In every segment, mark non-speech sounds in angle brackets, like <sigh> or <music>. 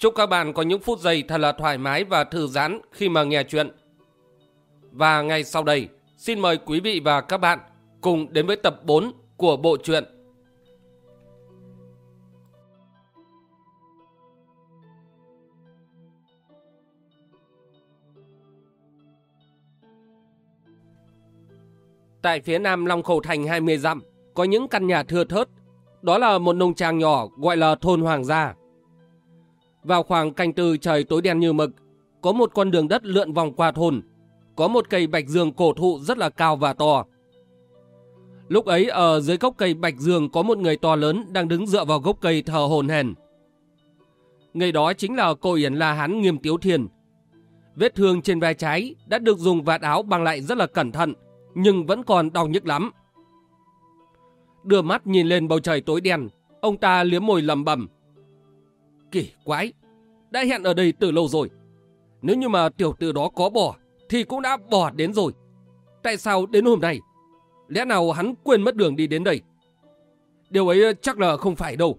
Chúc các bạn có những phút giây thật là thoải mái và thư giãn khi mà nghe chuyện. Và ngay sau đây, xin mời quý vị và các bạn cùng đến với tập 4 của bộ truyện. Tại phía nam Long Khẩu Thành 20 dặm, có những căn nhà thưa thớt. Đó là một nông trang nhỏ gọi là thôn Hoàng gia. Vào khoảng canh tư trời tối đen như mực, có một con đường đất lượn vòng qua thôn. Có một cây bạch dương cổ thụ rất là cao và to. Lúc ấy ở dưới gốc cây bạch dương có một người to lớn đang đứng dựa vào gốc cây thờ hồn hèn. Người đó chính là cô Yển La Hán Nghiêm Tiếu Thiền. Vết thương trên vai trái đã được dùng vạt áo băng lại rất là cẩn thận, nhưng vẫn còn đau nhức lắm. Đưa mắt nhìn lên bầu trời tối đen, ông ta liếm môi lầm bầm. Kỳ quái, đã hẹn ở đây từ lâu rồi. Nếu như mà tiểu tử đó có bỏ, thì cũng đã bỏ đến rồi. Tại sao đến hôm nay? Lẽ nào hắn quên mất đường đi đến đây? Điều ấy chắc là không phải đâu.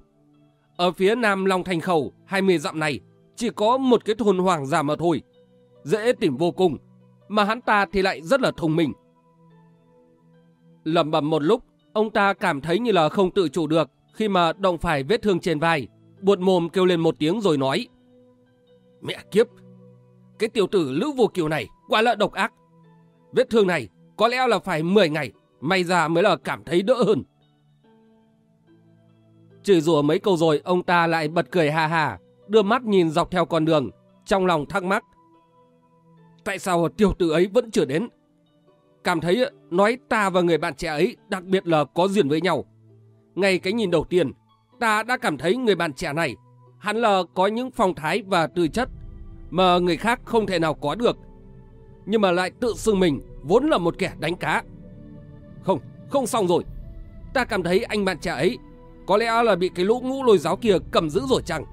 Ở phía nam Long Thành Khẩu, 20 dặm này, chỉ có một cái thôn hoàng giả mà thôi. Dễ tìm vô cùng, mà hắn ta thì lại rất là thông minh. Lầm bầm một lúc, ông ta cảm thấy như là không tự chủ được khi mà động phải vết thương trên vai, buột mồm kêu lên một tiếng rồi nói. Mẹ kiếp! Cái tiểu tử Lữ Vô Kiều này quả là độc ác. Vết thương này có lẽ là phải 10 ngày, may ra mới là cảm thấy đỡ hơn. Chửi rủa mấy câu rồi, ông ta lại bật cười ha ha đưa mắt nhìn dọc theo con đường, trong lòng thắc mắc. Tại sao tiểu tử ấy vẫn chưa đến? Cảm thấy nói ta và người bạn trẻ ấy đặc biệt là có duyên với nhau. Ngay cái nhìn đầu tiên, ta đã cảm thấy người bạn trẻ này hắn là có những phong thái và tư chất mà người khác không thể nào có được. Nhưng mà lại tự xưng mình vốn là một kẻ đánh cá. Không, không xong rồi. Ta cảm thấy anh bạn trẻ ấy có lẽ là bị cái lũ ngũ lôi giáo kia cầm giữ rồi chăng?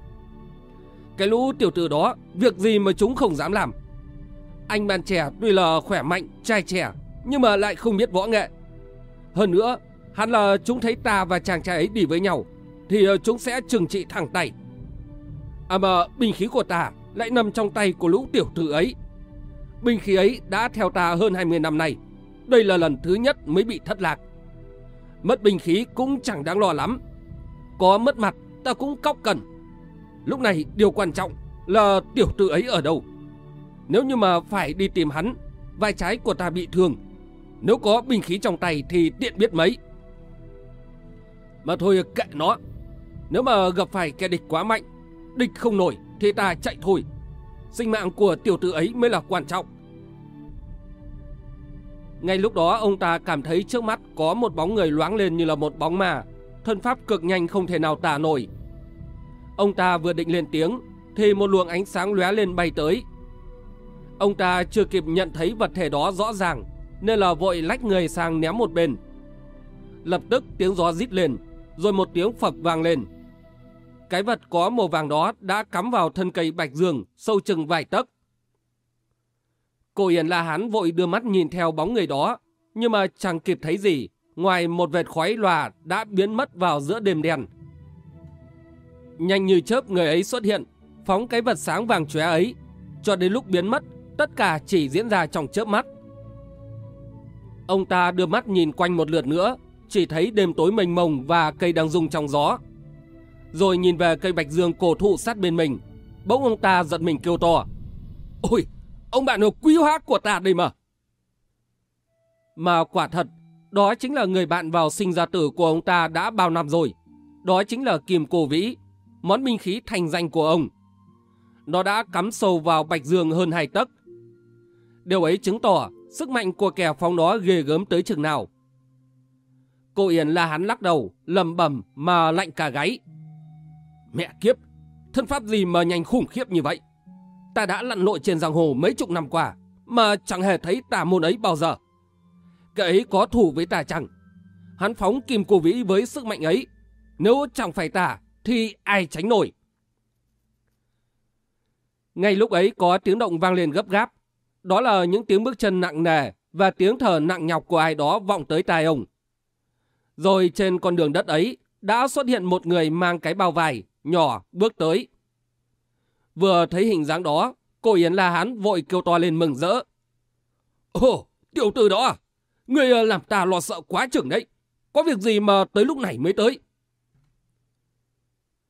Cái lũ tiểu tử đó, việc gì mà chúng không dám làm. Anh bạn trẻ tuy là khỏe mạnh, trai trẻ, nhưng mà lại không biết võ nghệ. Hơn nữa, hắn là chúng thấy ta và chàng trai ấy đi với nhau, thì ờ, chúng sẽ trừng trị thẳng tay. À mà binh khí của ta lại nằm trong tay của lũ tiểu tử ấy. Binh khí ấy đã theo ta hơn 20 năm nay. Đây là lần thứ nhất mới bị thất lạc. Mất binh khí cũng chẳng đáng lo lắm. Có mất mặt ta cũng cóc cần. Lúc này điều quan trọng là tiểu tử ấy ở đâu. Nếu như mà phải đi tìm hắn, vai trái của ta bị thương. Nếu có binh khí trong tay thì tiện biết mấy. Mà thôi kệ nó. Nếu mà gặp phải kẻ địch quá mạnh, địch không nổi thì ta chạy thôi. Sinh mạng của tiểu tử ấy mới là quan trọng. Ngay lúc đó ông ta cảm thấy trước mắt có một bóng người loáng lên như là một bóng ma, thân pháp cực nhanh không thể nào tả nổi. Ông ta vừa định lên tiếng thì một luồng ánh sáng lóe lên bay tới. Ông ta chưa kịp nhận thấy vật thể đó rõ ràng nên là vội lách người sang ném một bên. Lập tức tiếng gió rít lên, rồi một tiếng phập vang lên. Cái vật có màu vàng đó đã cắm vào thân cây bạch dương, sâu chừng vài tấc. Cô Yến La Hán vội đưa mắt nhìn theo bóng người đó, nhưng mà chẳng kịp thấy gì, ngoài một vệt khói lòa đã biến mất vào giữa đêm đen. Nhanh như chớp người ấy xuất hiện, phóng cái vật sáng vàng chóe ấy, cho đến lúc biến mất, tất cả chỉ diễn ra trong chớp mắt. Ông ta đưa mắt nhìn quanh một lượt nữa, chỉ thấy đêm tối mênh mông và cây đang rung trong gió. Rồi nhìn về cây bạch dương cổ thụ sát bên mình, bỗng ông ta giận mình kêu to. Ôi, ông bạn hồ quý hóa của ta đây mà. Mà quả thật, đó chính là người bạn vào sinh ra tử của ông ta đã bao năm rồi. Đó chính là Kim Cổ Vĩ, món binh khí thành danh của ông. Nó đã cắm sâu vào bạch dương hơn hai tấc. Điều ấy chứng tỏ sức mạnh của kẻ phóng nó ghê gớm tới chừng nào. Cô Yến là hắn lắc đầu, lầm bầm mà lạnh cả gáy. Mẹ kiếp, thân pháp gì mà nhanh khủng khiếp như vậy? ta đã lặn lội trên giang hồ mấy chục năm qua, mà chẳng hề thấy tà môn ấy bao giờ. Cái ấy có thủ với ta chẳng? Hắn phóng kim cô vĩ với sức mạnh ấy. Nếu chẳng phải ta, thì ai tránh nổi? Ngay lúc ấy có tiếng động vang lên gấp gáp. Đó là những tiếng bước chân nặng nề và tiếng thở nặng nhọc của ai đó vọng tới tai ông. Rồi trên con đường đất ấy đã xuất hiện một người mang cái bao vải, nhỏ, bước tới. Vừa thấy hình dáng đó, cô Yến La Hán vội kêu to lên mừng rỡ. Ồ, tiểu tử đó à? Người ờ, làm ta lo sợ quá chừng đấy. Có việc gì mà tới lúc này mới tới?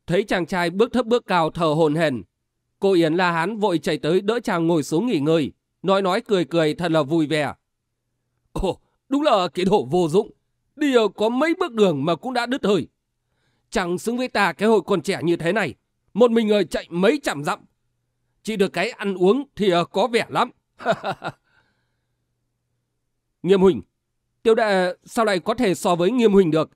Thấy chàng trai bước thấp bước cao thở hồn hển, cô Yến La Hán vội chạy tới đỡ chàng ngồi xuống nghỉ ngơi, nói nói cười cười thật là vui vẻ. Ồ, đúng là cái đồ vô dụng. Đi ờ, có mấy bước đường mà cũng đã đứt hơi. Chẳng xứng với ta cái hội còn trẻ như thế này. Một mình người chạy mấy trăm dặm. Chỉ được cái ăn uống thì ờ, có vẻ lắm. <laughs> Nghiêm Huỳnh, tiêu đệ sao lại có thể so với Nghiêm Huỳnh được?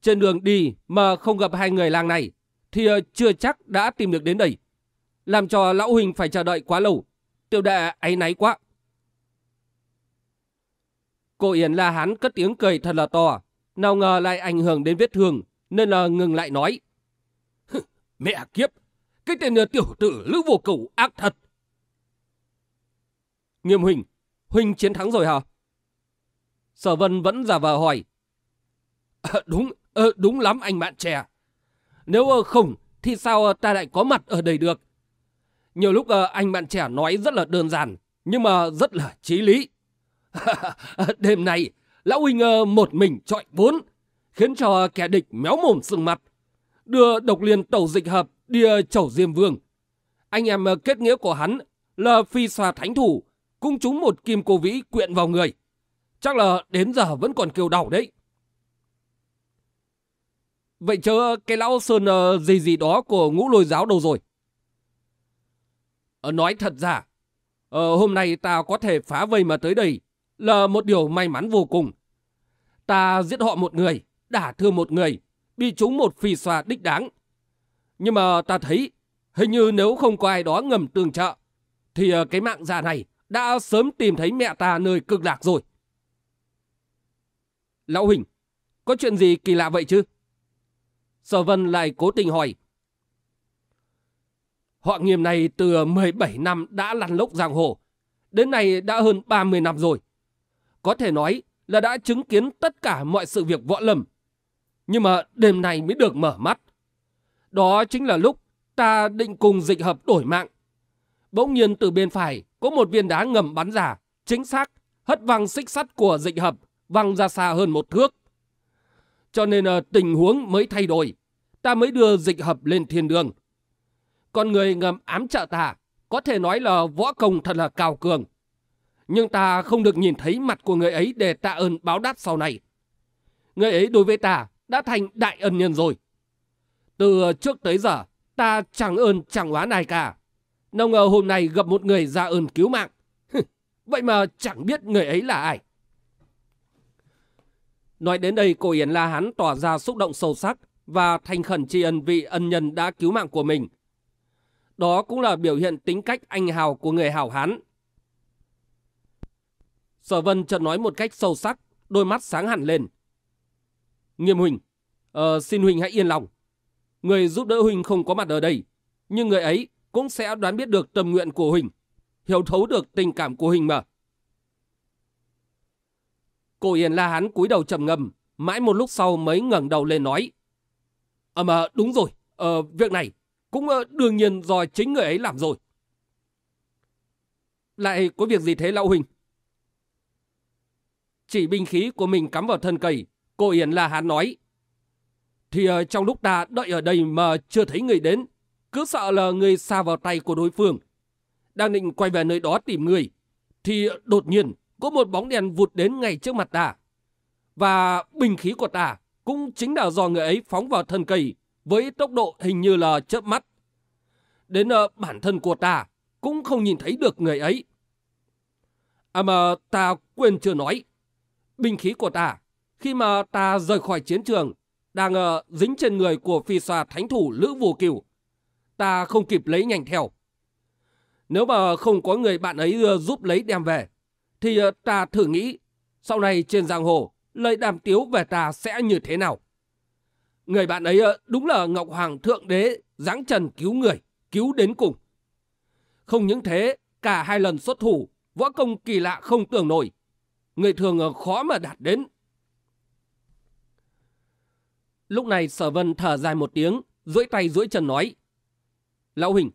Trên đường đi mà không gặp hai người làng này thì ờ, chưa chắc đã tìm được đến đây. Làm cho lão Huỳnh phải chờ đợi quá lâu. Tiêu đệ áy náy quá. Cô Yến La Hán cất tiếng cười thật là to. Nào ngờ lại ảnh hưởng đến vết thương nên là ngừng lại nói. Mẹ kiếp, cái tên ờ, tiểu tử Lữ Vô Cầu ác thật. Nghiêm Huỳnh, Huỳnh chiến thắng rồi hả? Sở Vân vẫn giả vờ hỏi. À, đúng, à, đúng lắm anh bạn trẻ. Nếu không, thì sao ta lại có mặt ở đây được? Nhiều lúc anh bạn trẻ nói rất là đơn giản, nhưng mà rất là trí lý. <laughs> Đêm nay, Lão Huynh một mình trọi vốn khiến cho kẻ địch méo mồm sừng mặt. Đưa độc liên tẩu dịch hợp đi ờ, chầu Diêm Vương. Anh em ờ, kết nghĩa của hắn là phi xòa thánh thủ, cung chúng một kim cô vĩ quyện vào người. Chắc là đến giờ vẫn còn kêu đau đấy. Vậy chớ cái lão sơn uh, gì gì đó của ngũ lôi giáo đâu rồi? Uh, nói thật ra, uh, hôm nay ta có thể phá vây mà tới đây là một điều may mắn vô cùng. Ta giết họ một người, đả thương một người, bị chúng một phi xoa đích đáng. Nhưng mà ta thấy, hình như nếu không có ai đó ngầm tường trợ, thì ờ, cái mạng già này đã sớm tìm thấy mẹ ta nơi cực lạc rồi. Lão Huỳnh, có chuyện gì kỳ lạ vậy chứ? Sở Vân lại cố tình hỏi. Họ nghiêm này từ 17 năm đã lăn lốc giang hồ. Đến nay đã hơn 30 năm rồi. Có thể nói là đã chứng kiến tất cả mọi sự việc võ lầm. Nhưng mà đêm nay mới được mở mắt. Đó chính là lúc ta định cùng dịch hợp đổi mạng. Bỗng nhiên từ bên phải có một viên đá ngầm bắn ra, chính xác, hất văng xích sắt của dịch hợp, văng ra xa hơn một thước. Cho nên ờ, tình huống mới thay đổi, ta mới đưa dịch hợp lên thiên đường. Con người ngầm ám trợ ta, có thể nói là võ công thật là cao cường nhưng ta không được nhìn thấy mặt của người ấy để tạ ơn báo đáp sau này. Người ấy đối với ta đã thành đại ân nhân rồi. Từ ờ, trước tới giờ, ta chẳng ơn chẳng oán ai cả. Nào ngờ hôm nay gặp một người ra ơn cứu mạng. Vậy mà chẳng biết người ấy là ai. Nói đến đây, cô Yến La Hán tỏ ra xúc động sâu sắc và thành khẩn tri ân vị ân nhân đã cứu mạng của mình. Đó cũng là biểu hiện tính cách anh hào của người hảo hán Sở Vân chợt nói một cách sâu sắc, đôi mắt sáng hẳn lên. Nghiêm Huỳnh, ờ, xin Huỳnh hãy yên lòng. Người giúp đỡ Huỳnh không có mặt ở đây, nhưng người ấy cũng sẽ đoán biết được tâm nguyện của Huỳnh, hiểu thấu được tình cảm của Huỳnh mà. Cô Yên La Hán cúi đầu trầm ngâm, mãi một lúc sau mới ngẩng đầu lên nói. À mà đúng rồi, ờ, việc này cũng ờ, đương nhiên do chính người ấy làm rồi. Lại có việc gì thế lão Huỳnh? Chỉ binh khí của mình cắm vào thân cây, cô Yến La Hán nói. Thì ờ, trong lúc ta đợi ở đây mà chưa thấy người đến, cứ sợ là người xa vào tay của đối phương. Đang định quay về nơi đó tìm người, thì đột nhiên có một bóng đèn vụt đến ngay trước mặt ta. Và bình khí của ta cũng chính là do người ấy phóng vào thân cây với tốc độ hình như là chớp mắt. Đến uh, bản thân của ta cũng không nhìn thấy được người ấy. À mà ta quên chưa nói, binh khí của ta, khi mà ta rời khỏi chiến trường, đang uh, dính trên người của phi xoa thánh thủ Lữ Vô Kiều. Ta không kịp lấy nhanh theo. Nếu mà không có người bạn ấy uh, giúp lấy đem về, thì uh, ta thử nghĩ sau này trên giang hồ lời đàm tiếu về ta sẽ như thế nào. Người bạn ấy ờ, đúng là Ngọc Hoàng Thượng Đế giáng trần cứu người, cứu đến cùng. Không những thế, cả hai lần xuất thủ, võ công kỳ lạ không tưởng nổi. Người thường khó mà đạt đến. Lúc này sở vân thở dài một tiếng, duỗi tay duỗi chân nói. Lão Huỳnh,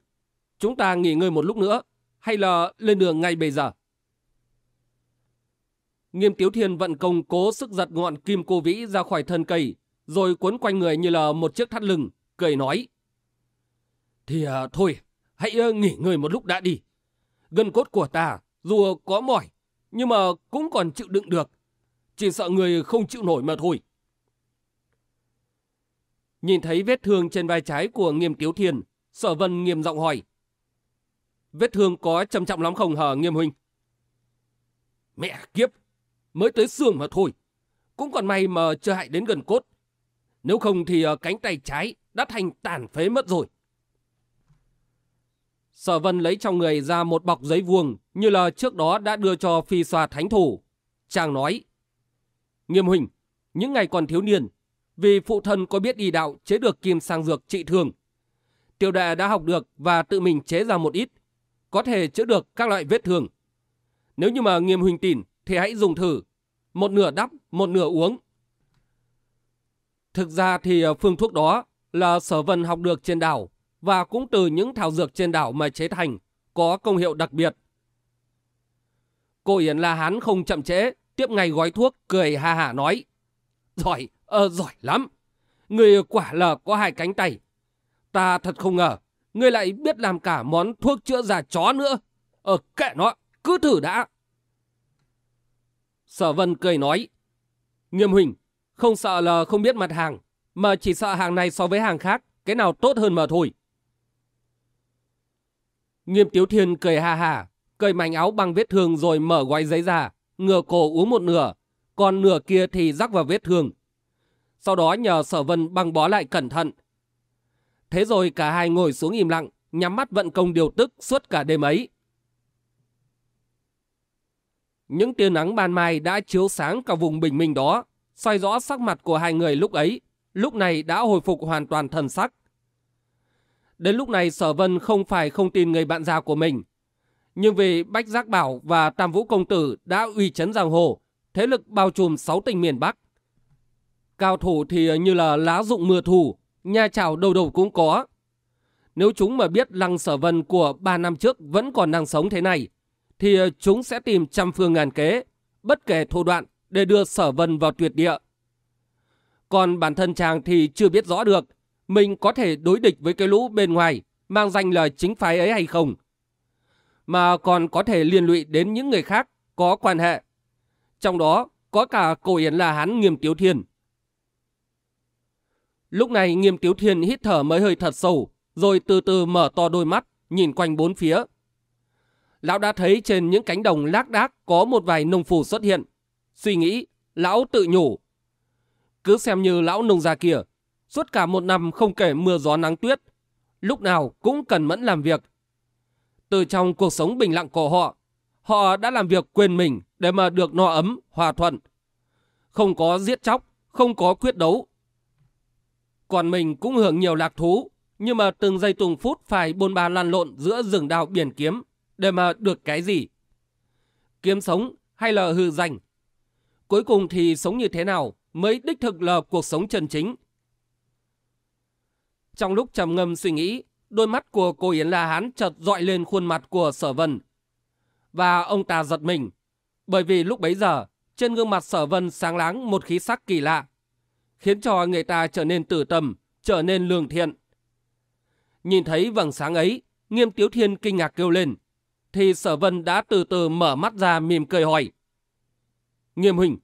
chúng ta nghỉ ngơi một lúc nữa, hay là lên đường ngay bây giờ? Nghiêm Tiếu Thiên vận công cố sức giật ngọn kim cô vĩ ra khỏi thân cây, rồi cuốn quanh người như là một chiếc thắt lưng, cười nói. Thì à, thôi, hãy nghỉ ngơi một lúc đã đi. Gân cốt của ta, dù có mỏi, nhưng mà cũng còn chịu đựng được. Chỉ sợ người không chịu nổi mà thôi. Nhìn thấy vết thương trên vai trái của Nghiêm Tiếu Thiên, Sở Vân nghiêm giọng hỏi. Vết thương có trầm trọng lắm không hả Nghiêm Huynh? Mẹ kiếp, mới tới xương mà thôi. Cũng còn may mà chưa hại đến gần cốt. Nếu không thì ờ, cánh tay trái đã thành tàn phế mất rồi. Sở Vân lấy trong người ra một bọc giấy vuông như là trước đó đã đưa cho phi xoa thánh thủ. Chàng nói, Nghiêm Huynh, những ngày còn thiếu niên, vì phụ thân có biết y đạo chế được kim sang dược trị thương. Tiểu đệ đã học được và tự mình chế ra một ít, có thể chữa được các loại vết thương. Nếu như mà Nghiêm Huynh tin, thì hãy dùng thử. Một nửa đắp, một nửa uống. Thực ra thì ờ, phương thuốc đó là sở vân học được trên đảo và cũng từ những thảo dược trên đảo mà chế thành, có công hiệu đặc biệt. Cô Yến La Hán không chậm trễ, tiếp ngay gói thuốc, cười ha hả nói. Giỏi, ờ, giỏi lắm. Người quả là có hai cánh tay. Ta thật không ngờ, người lại biết làm cả món thuốc chữa già chó nữa. Ờ, kệ nó, cứ thử đã. Sở Vân cười nói. Nghiêm Huỳnh, không sợ là không biết mặt hàng, mà chỉ sợ hàng này so với hàng khác, cái nào tốt hơn mà thôi. Nghiêm Tiếu Thiên cười ha ha, cởi mảnh áo bằng vết thương rồi mở gói giấy ra, ngửa cổ uống một nửa, còn nửa kia thì rắc vào vết thương. Sau đó nhờ Sở Vân băng bó lại cẩn thận. Thế rồi cả hai ngồi xuống im lặng, nhắm mắt vận công điều tức suốt cả đêm ấy. Những tia nắng ban mai đã chiếu sáng cả vùng bình minh đó, soi rõ sắc mặt của hai người lúc ấy, lúc này đã hồi phục hoàn toàn thần sắc. Đến lúc này Sở Vân không phải không tin người bạn già của mình. Nhưng vì Bách Giác Bảo và Tam Vũ Công Tử đã uy chấn giang hồ, thế lực bao trùm sáu tỉnh miền Bắc. Cao thủ thì như là lá dụng mưa thủ, nha chảo đầu đầu cũng có. Nếu chúng mà biết Lăng Sở Vân của ba năm trước vẫn còn đang sống thế này, thì chúng sẽ tìm trăm phương ngàn kế, bất kể thủ đoạn để đưa Sở Vân vào tuyệt địa. Còn bản thân chàng thì chưa biết rõ được mình có thể đối địch với cái lũ bên ngoài mang danh là chính phái ấy hay không. Mà còn có thể liên lụy đến những người khác có quan hệ. Trong đó có cả cổ yến là hắn Nghiêm Tiếu Thiên. Lúc này Nghiêm Tiếu Thiên hít thở mới hơi thật sâu, rồi từ từ mở to đôi mắt, nhìn quanh bốn phía. Lão đã thấy trên những cánh đồng lác đác có một vài nông phù xuất hiện. Suy nghĩ, lão tự nhủ. Cứ xem như lão nông gia kia, suốt cả một năm không kể mưa gió nắng tuyết, lúc nào cũng cần mẫn làm việc. Từ trong cuộc sống bình lặng của họ, họ đã làm việc quên mình để mà được no ấm, hòa thuận. Không có giết chóc, không có quyết đấu. Còn mình cũng hưởng nhiều lạc thú, nhưng mà từng giây từng phút phải bôn ba lăn lộn giữa rừng đào biển kiếm để mà được cái gì. Kiếm sống hay là hư danh. Cuối cùng thì sống như thế nào mới đích thực là cuộc sống chân chính. Trong lúc trầm ngâm suy nghĩ, đôi mắt của cô Yến La Hán chợt dọi lên khuôn mặt của sở vân. Và ông ta giật mình, bởi vì lúc bấy giờ, trên gương mặt sở vân sáng láng một khí sắc kỳ lạ, khiến cho người ta trở nên tử tâm, trở nên lương thiện. Nhìn thấy vầng sáng ấy, nghiêm tiếu thiên kinh ngạc kêu lên, thì sở vân đã từ từ mở mắt ra mỉm cười hỏi. Nghiêm huynh,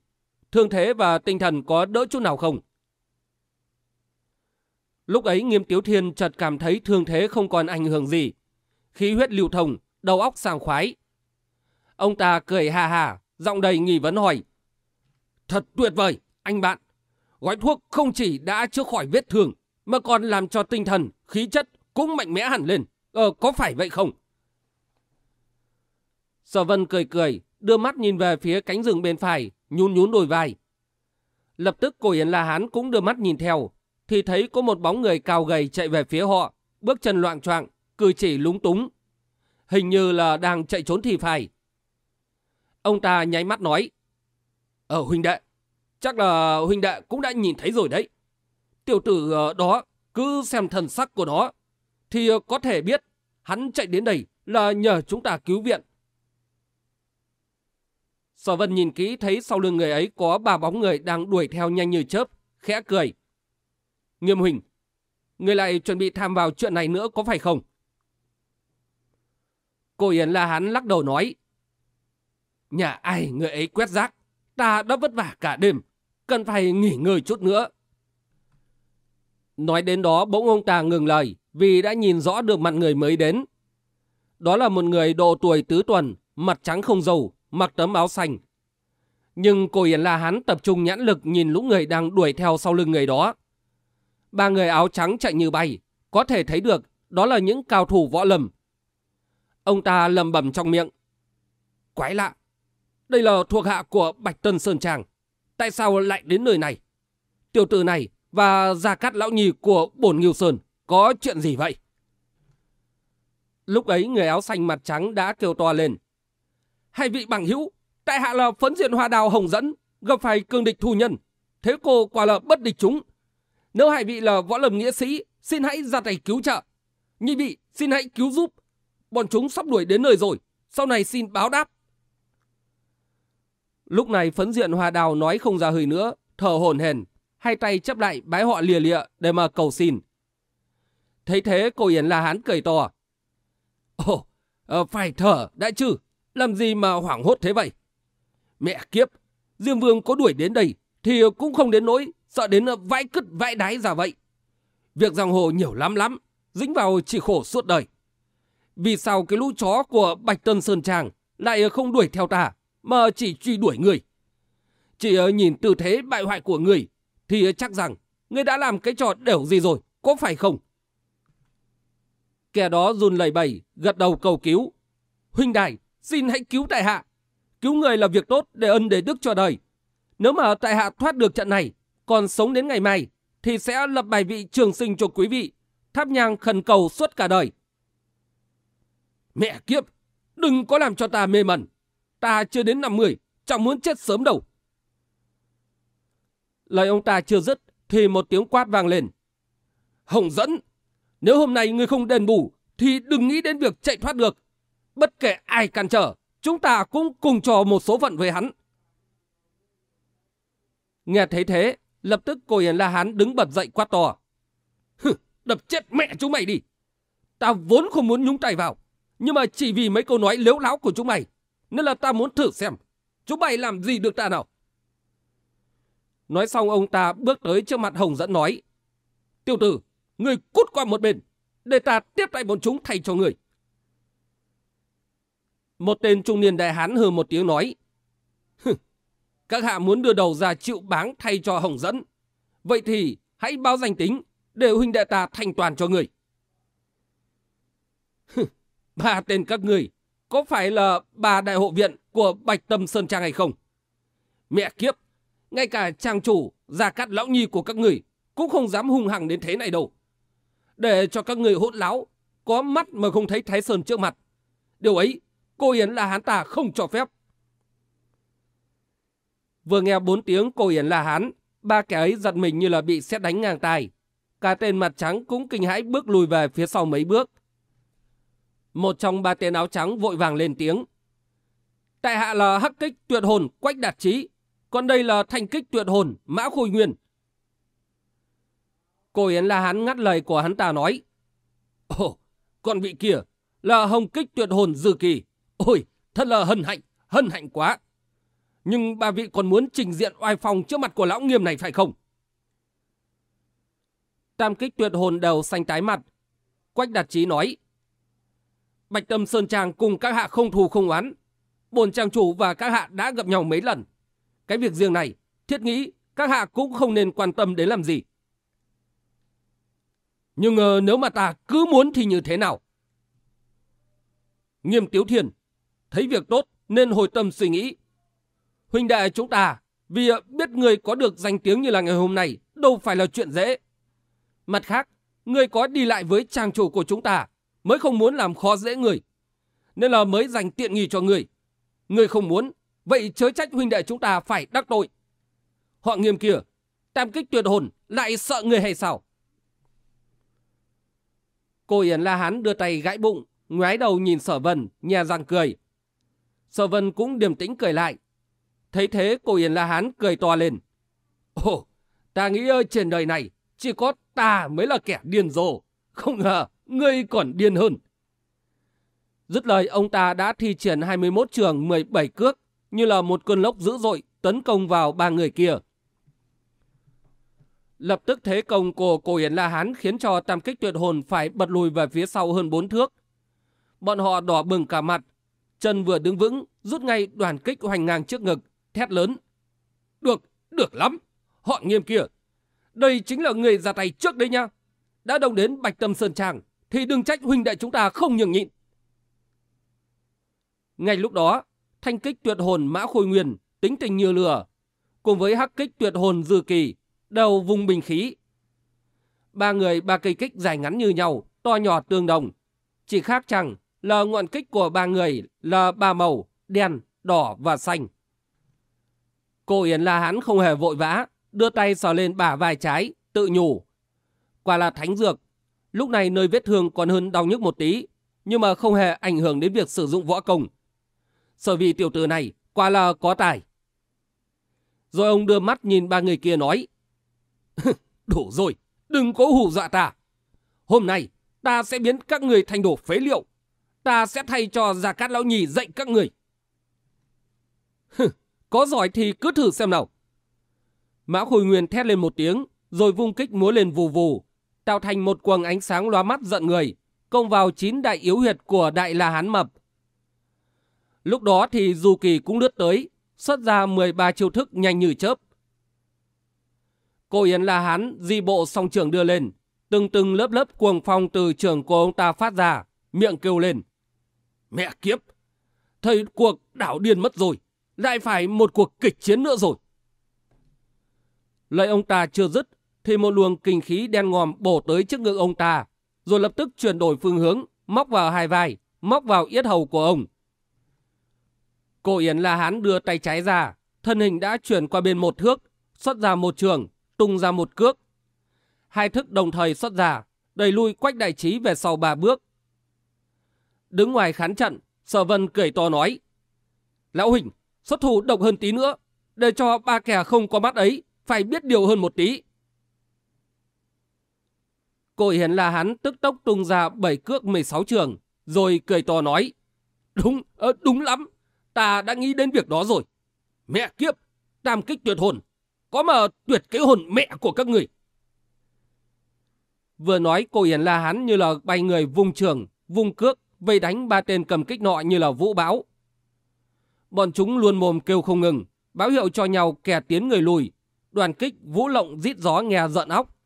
thương thế và tinh thần có đỡ chút nào không? Lúc ấy Nghiêm Tiếu Thiên chợt cảm thấy thương thế không còn ảnh hưởng gì. Khí huyết lưu thông, đầu óc sàng khoái. Ông ta cười hà hà, giọng đầy nghi vấn hỏi. Thật tuyệt vời, anh bạn. Gói thuốc không chỉ đã chữa khỏi vết thương, mà còn làm cho tinh thần, khí chất cũng mạnh mẽ hẳn lên. Ờ, có phải vậy không? Sở vân cười cười, đưa mắt nhìn về phía cánh rừng bên phải, nhún nhún đôi vai. Lập tức cổ Yến La Hán cũng đưa mắt nhìn theo, thì thấy có một bóng người cao gầy chạy về phía họ, bước chân loạn choạng, cử chỉ lúng túng. Hình như là đang chạy trốn thì phải. Ông ta nháy mắt nói, Ờ huynh đệ, chắc là huynh đệ cũng đã nhìn thấy rồi đấy. Tiểu tử ờ, đó cứ xem thần sắc của nó, thì ờ, có thể biết hắn chạy đến đây là nhờ chúng ta cứu viện. Sở vân nhìn kỹ thấy sau lưng người ấy có ba bóng người đang đuổi theo nhanh như chớp, khẽ cười. Nghiêm Huỳnh, người lại chuẩn bị tham vào chuyện này nữa có phải không? Cô Yến là hắn lắc đầu nói. Nhà ai người ấy quét rác, ta đã vất vả cả đêm, cần phải nghỉ ngơi chút nữa. Nói đến đó bỗng ông ta ngừng lời vì đã nhìn rõ được mặt người mới đến. Đó là một người độ tuổi tứ tuần, mặt trắng không dầu, mặc tấm áo xanh. Nhưng cô Yến La Hán tập trung nhãn lực nhìn lũ người đang đuổi theo sau lưng người đó. Ba người áo trắng chạy như bay, có thể thấy được đó là những cao thủ võ lầm. Ông ta lầm bầm trong miệng. Quái lạ, đây là thuộc hạ của Bạch Tân Sơn Tràng. Tại sao lại đến nơi này? Tiểu tử này và Gia Cát Lão Nhì của Bổn Nghiêu Sơn có chuyện gì vậy? Lúc ấy người áo xanh mặt trắng đã kêu to lên. Hai vị bằng hữu, tại hạ là phấn diện hoa đào hồng dẫn, gặp phải cương địch thù nhân. Thế cô quả là bất địch chúng. Nếu hai vị là võ lâm nghĩa sĩ, xin hãy ra tay cứu trợ. Nhị vị, xin hãy cứu giúp. Bọn chúng sắp đuổi đến nơi rồi, sau này xin báo đáp. Lúc này phấn diện hoa đào nói không ra hơi nữa, thở hổn hển, hai tay chấp lại bái họ lìa lịa để mà cầu xin. Thấy thế cô Yến La Hán cười to. Ồ, ờ, phải thở đã chứ, làm gì mà hoảng hốt thế vậy? Mẹ kiếp, Diêm Vương có đuổi đến đây thì cũng không đến nỗi sợ đến vãi cứt vãi đái ra vậy. Việc giang hồ nhiều lắm lắm, dính vào chỉ khổ suốt đời. Vì sao cái lũ chó của Bạch Tân Sơn Trang lại không đuổi theo ta, mà chỉ truy đuổi người? Chỉ ờ, nhìn tư thế bại hoại của người, thì ờ, chắc rằng người đã làm cái trò đểu gì rồi, có phải không? Kẻ đó run lẩy bẩy, gật đầu cầu cứu. Huynh đài, xin hãy cứu tại hạ. Cứu người là việc tốt để ân để đức cho đời. Nếu mà tại hạ thoát được trận này, còn sống đến ngày mai, thì sẽ lập bài vị trường sinh cho quý vị, thắp nhang khẩn cầu suốt cả đời. Mẹ kiếp, đừng có làm cho ta mê mẩn. Ta chưa đến 50, chẳng muốn chết sớm đâu. Lời ông ta chưa dứt, thì một tiếng quát vang lên. Hồng dẫn, nếu hôm nay ngươi không đền bù, thì đừng nghĩ đến việc chạy thoát được. Bất kể ai cản trở, chúng ta cũng cùng trò một số phận với hắn. Nghe thấy thế, lập tức cô Yến La Hán đứng bật dậy quát to. Hừ, đập chết mẹ chúng mày đi. Ta vốn không muốn nhúng tay vào, nhưng mà chỉ vì mấy câu nói lếu láo của chúng mày, nên là ta muốn thử xem, chúng bay làm gì được ta nào. Nói xong ông ta bước tới trước mặt Hồng dẫn nói. Tiểu tử, người cút qua một bên, để ta tiếp tay bọn chúng thay cho người. Một tên trung niên đại hán hừ một tiếng nói. Các hạ muốn đưa đầu ra chịu báng thay cho Hồng dẫn. Vậy thì hãy báo danh tính để huynh đệ ta thanh toàn cho người. ba tên các người có phải là bà đại hộ viện của Bạch Tâm Sơn Trang hay không? Mẹ kiếp, ngay cả trang chủ, gia cát lão nhi của các người cũng không dám hung hăng đến thế này đâu. Để cho các người hỗn láo, có mắt mà không thấy Thái Sơn trước mặt. Điều ấy, cô Yến là hán ta không cho phép. Vừa nghe bốn tiếng cô Yến là hán, ba kẻ ấy giật mình như là bị xét đánh ngang tai. Cả tên mặt trắng cũng kinh hãi bước lùi về phía sau mấy bước. Một trong ba tên áo trắng vội vàng lên tiếng. Tại hạ là hắc kích tuyệt hồn quách đạt trí, còn đây là thanh kích tuyệt hồn mã khôi nguyên. Cô Yến La Hán ngắt lời của hắn ta nói. Ồ, còn vị kia là hồng kích tuyệt hồn dư kỳ. Ôi, thật là hân hạnh, hân hạnh quá. Nhưng bà vị còn muốn trình diện oai phong trước mặt của lão nghiêm này phải không? Tam kích tuyệt hồn đầu xanh tái mặt. Quách đạt trí nói. Bạch Tâm Sơn Trang cùng các hạ không thù không oán. Bồn trang chủ và các hạ đã gặp nhau mấy lần. Cái việc riêng này, thiết nghĩ các hạ cũng không nên quan tâm đến làm gì. Nhưng uh, nếu mà ta cứ muốn thì như thế nào? Nghiêm Tiếu Thiền thấy việc tốt nên hồi tâm suy nghĩ. Huynh đệ chúng ta, vì ờ, biết người có được danh tiếng như là ngày hôm nay, đâu phải là chuyện dễ. Mặt khác, người có đi lại với trang chủ của chúng ta, mới không muốn làm khó dễ người. Nên là mới dành tiện nghi cho người. Người không muốn, vậy chớ trách huynh đệ chúng ta phải đắc tội. Họ nghiêm kia, tam kích tuyệt hồn, lại sợ người hay sao? Cô Yến La Hán đưa tay gãi bụng, ngoái đầu nhìn sở vân, nhà răng cười. Sở vân cũng điềm tĩnh cười lại. Thấy thế cô Yến La Hán cười to lên. Ồ, ta nghĩ trên đời này chỉ có ta mới là kẻ điên rồ. Không ngờ, ngươi còn điên hơn. Dứt lời ông ta đã thi triển 21 trường 17 cước như là một cơn lốc dữ dội tấn công vào ba người kia. Lập tức thế công của cổ Yến La Hán khiến cho tam kích tuyệt hồn phải bật lùi về phía sau hơn bốn thước. Bọn họ đỏ bừng cả mặt, chân vừa đứng vững, rút ngay đoàn kích hoành ngang trước ngực, thét lớn. Được, được lắm, họ nghiêm kia. Đây chính là người ra tay trước đây nha. Đã đồng đến Bạch Tâm Sơn Tràng, thì đừng trách huynh đệ chúng ta không nhường nhịn. Ngay lúc đó, thanh kích tuyệt hồn Mã Khôi Nguyên, tính tình như lừa, cùng với hắc kích tuyệt hồn Dư Kỳ, đầu vùng bình khí. Ba người ba cây kích dài ngắn như nhau, to nhỏ tương đồng. Chỉ khác chẳng là ngọn kích của ba người là ba màu, đen, đỏ và xanh. Cô Yến La Hán không hề vội vã, đưa tay sờ lên bả vai trái, tự nhủ. Quả là thánh dược. Lúc này nơi vết thương còn hơn đau nhức một tí, nhưng mà không hề ảnh hưởng đến việc sử dụng võ công. Sở vì tiểu tử này quả là có tài. Rồi ông đưa mắt nhìn ba người kia nói. <laughs> Đủ rồi, đừng cố hù dọa ta. Hôm nay, ta sẽ biến các người thành đồ phế liệu. Ta sẽ thay cho Gia Cát Lão Nhì dạy các người. <laughs> có giỏi thì cứ thử xem nào. Mã Khôi Nguyên thét lên một tiếng, rồi vung kích múa lên vù vù, tạo thành một quầng ánh sáng loa mắt giận người, công vào chín đại yếu huyệt của đại La Hán Mập. Lúc đó thì Du Kỳ cũng lướt tới, xuất ra 13 chiêu thức nhanh như chớp. Cô Yến La Hán di bộ song trường đưa lên, từng từng lớp lớp cuồng phong từ trường của ông ta phát ra, miệng kêu lên. Mẹ kiếp! thầy cuộc đảo điên mất rồi, lại phải một cuộc kịch chiến nữa rồi. Lời ông ta chưa dứt, thì một luồng kinh khí đen ngòm bổ tới trước ngực ông ta, rồi lập tức chuyển đổi phương hướng, móc vào hai vai, móc vào yết hầu của ông. Cô Yến La Hán đưa tay trái ra, thân hình đã chuyển qua bên một thước, xuất ra một trường, tung ra một cước. Hai thức đồng thời xuất ra, đẩy lui quách đại trí về sau ba bước. Đứng ngoài khán trận, sở vân cười to nói. Lão Huỳnh, xuất thủ độc hơn tí nữa, để cho ba kẻ không có mắt ấy, phải biết điều hơn một tí. Cô Hiền là hắn tức tốc tung ra bảy cước 16 trường, rồi cười to nói. Đúng, ờ, đúng lắm, ta đã nghĩ đến việc đó rồi. Mẹ kiếp, tam kích tuyệt hồn, có mà tuyệt cái hồn mẹ của các người. Vừa nói cô Hiền La Hán như là bay người vung trường, vung cước, vây đánh ba tên cầm kích nọ như là vũ bão. Bọn chúng luôn mồm kêu không ngừng, báo hiệu cho nhau kẻ tiến người lùi, đoàn kích vũ lộng rít gió nghe giận óc.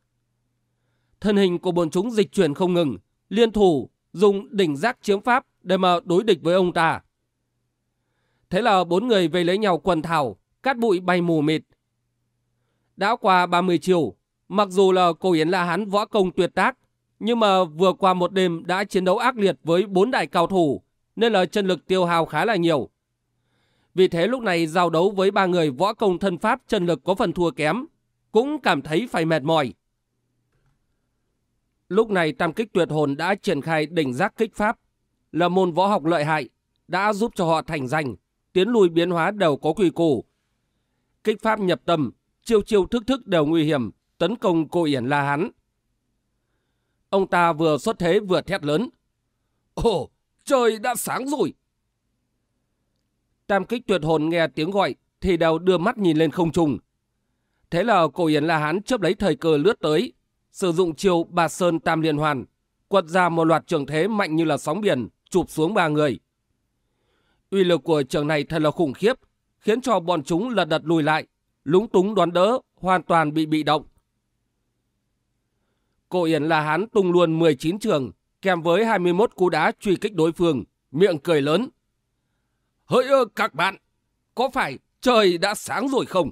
Thân hình của bọn chúng dịch chuyển không ngừng, liên thủ dùng đỉnh giác chiếm pháp để mà đối địch với ông ta. Thế là bốn người về lấy nhau quần thảo, cát bụi bay mù mịt. Đã qua 30 chiều, mặc dù là cô Yến La Hán võ công tuyệt tác, nhưng mà vừa qua một đêm đã chiến đấu ác liệt với bốn đại cao thủ, nên là chân lực tiêu hao khá là nhiều. Vì thế lúc này giao đấu với ba người võ công thân pháp chân lực có phần thua kém, cũng cảm thấy phải mệt mỏi. Lúc này tam kích tuyệt hồn đã triển khai đỉnh giác kích pháp, là môn võ học lợi hại, đã giúp cho họ thành danh, tiến lùi biến hóa đều có quy củ. Kích pháp nhập tâm, chiêu chiêu thức thức đều nguy hiểm, tấn công cô Yển La Hán. Ông ta vừa xuất thế vừa thét lớn. Ồ, trời đã sáng rồi. Tam kích tuyệt hồn nghe tiếng gọi thì đều đưa mắt nhìn lên không trung. Thế là cổ Yến La Hán chớp lấy thời cơ lướt tới, sử dụng chiêu bà Sơn Tam Liên Hoàn, quật ra một loạt trường thế mạnh như là sóng biển, chụp xuống ba người. Uy lực của trường này thật là khủng khiếp, khiến cho bọn chúng lật đật lùi lại, lúng túng đoán đỡ, hoàn toàn bị bị động. Cổ Yến là Hán tung luôn 19 trường, kèm với 21 cú đá truy kích đối phương, miệng cười lớn. Hỡi ơ các bạn, có phải trời đã sáng rồi không?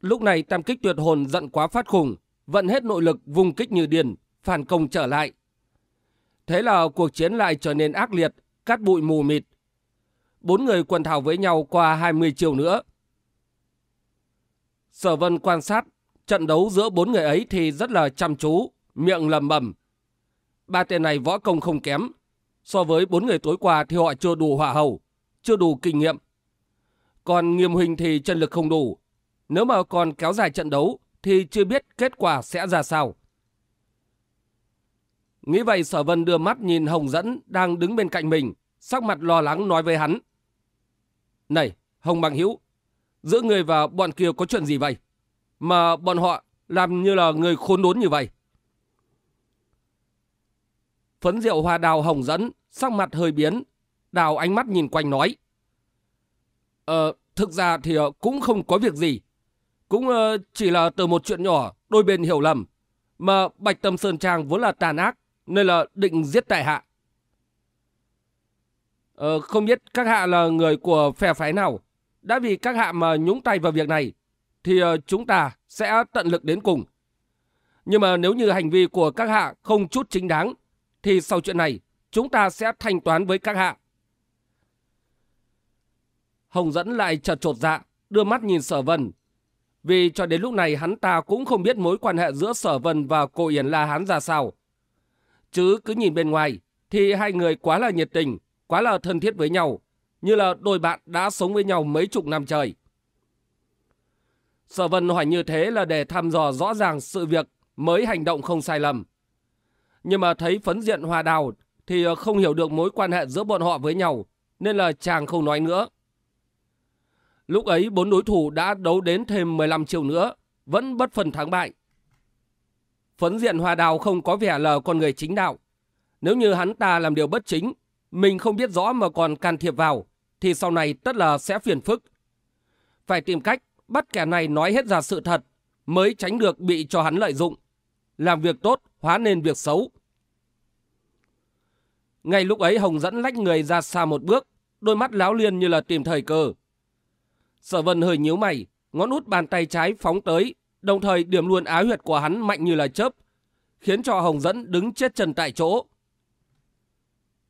Lúc này tam kích tuyệt hồn giận quá phát khùng, vận hết nội lực vùng kích như điền, phản công trở lại. Thế là cuộc chiến lại trở nên ác liệt, cát bụi mù mịt. Bốn người quần thảo với nhau qua 20 chiều nữa. Sở vân quan sát trận đấu giữa bốn người ấy thì rất là chăm chú, miệng lầm bầm. Ba tên này võ công không kém. So với bốn người tối qua thì họ chưa đủ hỏa hầu, chưa đủ kinh nghiệm. Còn nghiêm huynh thì chân lực không đủ. Nếu mà còn kéo dài trận đấu thì chưa biết kết quả sẽ ra sao. Nghĩ vậy sở vân đưa mắt nhìn Hồng Dẫn đang đứng bên cạnh mình, sắc mặt lo lắng nói với hắn. Này, Hồng Bằng Hữu giữa người và bọn kia có chuyện gì vậy? Mà bọn họ làm như là người khốn đốn như vậy. Phấn rượu hoa đào Hồng Dẫn, sắc mặt hơi biến, đào ánh mắt nhìn quanh nói. Ờ, thực ra thì ờ, cũng không có việc gì. Cũng uh, chỉ là từ một chuyện nhỏ, đôi bên hiểu lầm. Mà Bạch Tâm Sơn Trang vốn là tàn ác, nên là định giết tại hạ. Ờ, không biết các hạ là người của phe phái nào. Đã vì các hạ mà nhúng tay vào việc này, thì uh, chúng ta sẽ tận lực đến cùng. Nhưng mà nếu như hành vi của các hạ không chút chính đáng, thì sau chuyện này, chúng ta sẽ thanh toán với các hạ. Hồng dẫn lại chợt trột dạ, đưa mắt nhìn sở vân, vì cho đến lúc này hắn ta cũng không biết mối quan hệ giữa Sở Vân và cô Yển La Hán ra sao. Chứ cứ nhìn bên ngoài thì hai người quá là nhiệt tình, quá là thân thiết với nhau, như là đôi bạn đã sống với nhau mấy chục năm trời. Sở Vân hỏi như thế là để thăm dò rõ ràng sự việc mới hành động không sai lầm. Nhưng mà thấy phấn diện hòa đào thì không hiểu được mối quan hệ giữa bọn họ với nhau, nên là chàng không nói nữa. Lúc ấy bốn đối thủ đã đấu đến thêm 15 chiều nữa, vẫn bất phần thắng bại. Phấn diện hòa đào không có vẻ là con người chính đạo. Nếu như hắn ta làm điều bất chính, mình không biết rõ mà còn can thiệp vào, thì sau này tất là sẽ phiền phức. Phải tìm cách bắt kẻ này nói hết ra sự thật, mới tránh được bị cho hắn lợi dụng. Làm việc tốt hóa nên việc xấu. Ngay lúc ấy Hồng dẫn lách người ra xa một bước, đôi mắt láo liên như là tìm thời cơ, Sở vân hơi nhíu mày, ngón út bàn tay trái phóng tới, đồng thời điểm luôn á huyệt của hắn mạnh như là chớp, khiến cho Hồng Dẫn đứng chết chân tại chỗ.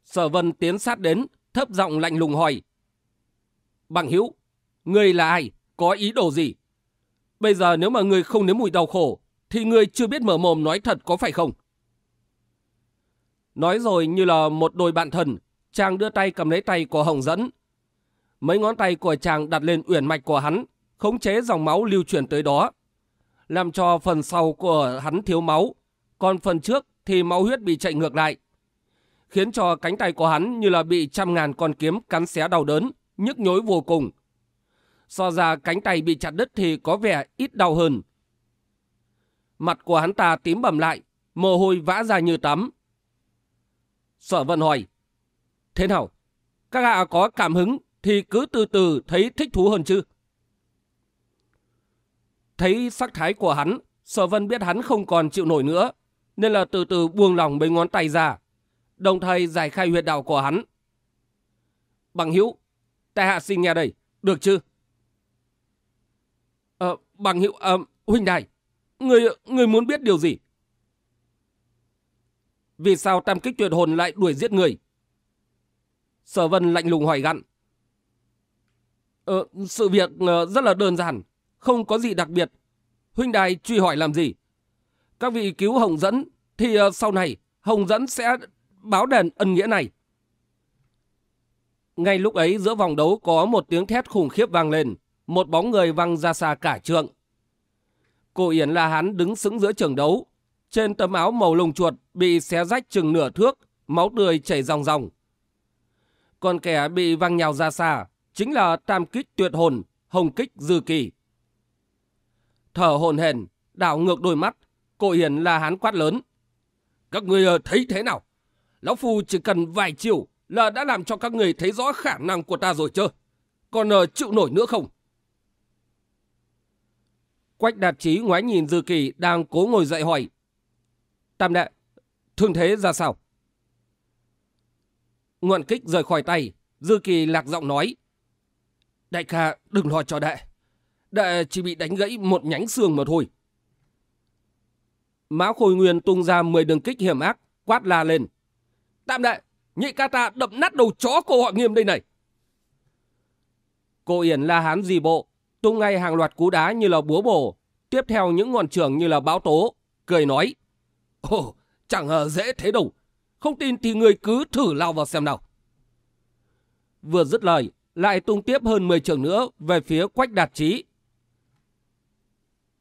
Sở vân tiến sát đến, thấp giọng lạnh lùng hỏi. Bằng hữu, ngươi là ai? Có ý đồ gì? Bây giờ nếu mà ngươi không nếm mùi đau khổ, thì ngươi chưa biết mở mồm nói thật có phải không? Nói rồi như là một đôi bạn thần, chàng đưa tay cầm lấy tay của Hồng Dẫn, Mấy ngón tay của chàng đặt lên uyển mạch của hắn, khống chế dòng máu lưu chuyển tới đó. Làm cho phần sau của hắn thiếu máu, còn phần trước thì máu huyết bị chạy ngược lại. Khiến cho cánh tay của hắn như là bị trăm ngàn con kiếm cắn xé đau đớn, nhức nhối vô cùng. So ra cánh tay bị chặt đứt thì có vẻ ít đau hơn. Mặt của hắn ta tím bầm lại, mồ hôi vã ra như tắm. Sở Vận hỏi, thế nào? Các hạ có cảm hứng thì cứ từ từ thấy thích thú hơn chứ. Thấy sắc thái của hắn, sở vân biết hắn không còn chịu nổi nữa, nên là từ từ buông lòng mấy ngón tay ra, đồng thời giải khai huyệt đạo của hắn. Bằng hữu, tại hạ xin nghe đây, được chứ? Ờ, bằng hữu, ờ, huynh đài, người, người muốn biết điều gì? Vì sao tam kích tuyệt hồn lại đuổi giết người? Sở vân lạnh lùng hỏi gặn. Ờ, sự việc ờ, rất là đơn giản, không có gì đặc biệt. Huynh đài truy hỏi làm gì? Các vị cứu Hồng Dẫn, thì ờ, sau này Hồng Dẫn sẽ báo đền ân nghĩa này. Ngay lúc ấy giữa vòng đấu có một tiếng thét khủng khiếp vang lên, một bóng người văng ra xa cả trượng. Cô Yến La Hán đứng sững giữa trường đấu, trên tấm áo màu lông chuột bị xé rách chừng nửa thước, máu tươi chảy ròng ròng. Còn kẻ bị văng nhào ra xa, chính là tam kích tuyệt hồn, hồng kích dư kỳ. Thở hồn hển, đảo ngược đôi mắt, cổ hiền là hán quát lớn. Các người ờ, thấy thế nào? Lão Phu chỉ cần vài chiều là đã làm cho các người thấy rõ khả năng của ta rồi chưa? Còn uh, chịu nổi nữa không? Quách đạt trí ngoái nhìn Dư Kỳ đang cố ngồi dậy hỏi. Tam đệ, thương thế ra sao? Nguồn kích rời khỏi tay, Dư Kỳ lạc giọng nói. Đại ca đừng lo cho đệ. Đệ chỉ bị đánh gãy một nhánh xương mà thôi. Mã Khôi Nguyên tung ra 10 đường kích hiểm ác, quát la lên. Tạm đệ, nhị ca ta đập nát đầu chó của họ nghiêm đây này. Cô Yển la hán gì bộ, tung ngay hàng loạt cú đá như là búa bổ, tiếp theo những ngọn trường như là bão tố, cười nói. Ồ, chẳng hờ dễ thế đâu. Không tin thì người cứ thử lao vào xem nào. Vừa dứt lời, lại tung tiếp hơn 10 trường nữa về phía Quách Đạt Trí.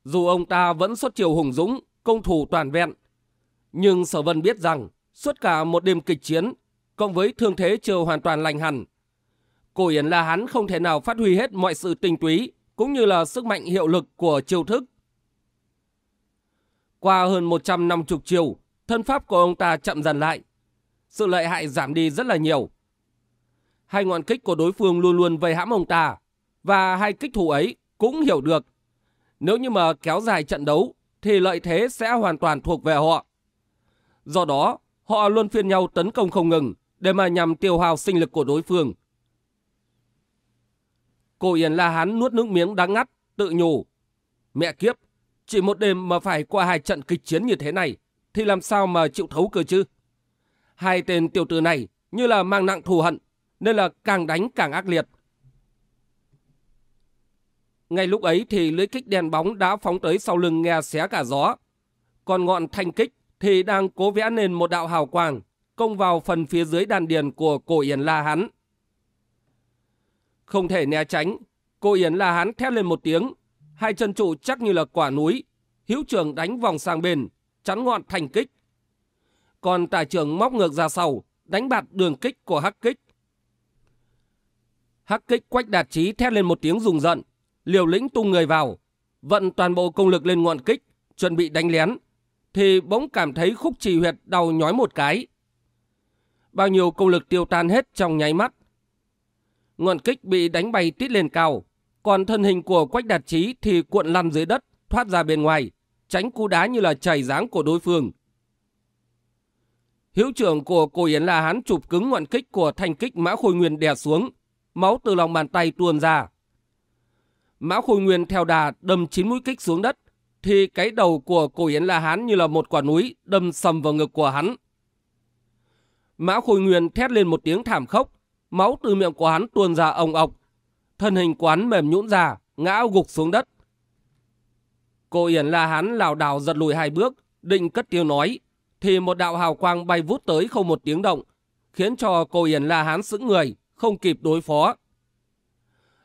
Dù ông ta vẫn xuất chiều hùng dũng, công thủ toàn vẹn, nhưng Sở Vân biết rằng suốt cả một đêm kịch chiến, cộng với thương thế chưa hoàn toàn lành hẳn, Cổ Yến là hắn không thể nào phát huy hết mọi sự tinh túy cũng như là sức mạnh hiệu lực của chiêu thức. Qua hơn 150 chiều, thân pháp của ông ta chậm dần lại. Sự lợi hại giảm đi rất là nhiều. Hai ngọn kích của đối phương luôn luôn vây hãm ông ta, và hai kích thủ ấy cũng hiểu được. Nếu như mà kéo dài trận đấu, thì lợi thế sẽ hoàn toàn thuộc về họ. Do đó, họ luôn phiên nhau tấn công không ngừng, để mà nhằm tiêu hao sinh lực của đối phương. Cô Yến La Hán nuốt nước miếng đắng ngắt, tự nhủ. Mẹ kiếp, chỉ một đêm mà phải qua hai trận kịch chiến như thế này, thì làm sao mà chịu thấu cơ chứ? Hai tên tiểu tử này như là mang nặng thù hận, nên là càng đánh càng ác liệt. Ngay lúc ấy thì lưới kích đèn bóng đã phóng tới sau lưng nghe xé cả gió. Còn ngọn thanh kích thì đang cố vẽ nên một đạo hào quang, công vào phần phía dưới đàn điền của cổ Yến La Hán. Không thể né tránh, cổ Yến La Hán thét lên một tiếng, hai chân trụ chắc như là quả núi, hữu trường đánh vòng sang bên, chắn ngọn thanh kích. Còn tài Trường móc ngược ra sau, đánh bạt đường kích của hắc kích. Hắc kích quách đạt trí thét lên một tiếng rùng giận, liều lĩnh tung người vào, vận toàn bộ công lực lên ngọn kích, chuẩn bị đánh lén, thì bỗng cảm thấy khúc trì huyệt đau nhói một cái. Bao nhiêu công lực tiêu tan hết trong nháy mắt, ngọn kích bị đánh bay tít lên cao, còn thân hình của Quách Đạt Trí thì cuộn lăn dưới đất, thoát ra bên ngoài, tránh cú đá như là chảy dáng của đối phương. Hiếu trưởng của cô Yến La Hán chụp cứng ngọn kích của thanh kích Mã Khôi Nguyên đè xuống, máu từ lòng bàn tay tuôn ra. Mã Khôi Nguyên theo đà đâm chín mũi kích xuống đất, thì cái đầu của Cổ Yến La Hán như là một quả núi đâm sầm vào ngực của hắn. Mã Khôi Nguyên thét lên một tiếng thảm khốc, Máu từ miệng của hắn tuôn ra ông ọc. Thân hình của hắn mềm nhũn ra, ngã gục xuống đất. Cô Yển La Hán lảo đảo giật lùi hai bước, định cất tiếng nói, thì một đạo hào quang bay vút tới không một tiếng động, khiến cho cô Yển La Hán sững người, không kịp đối phó.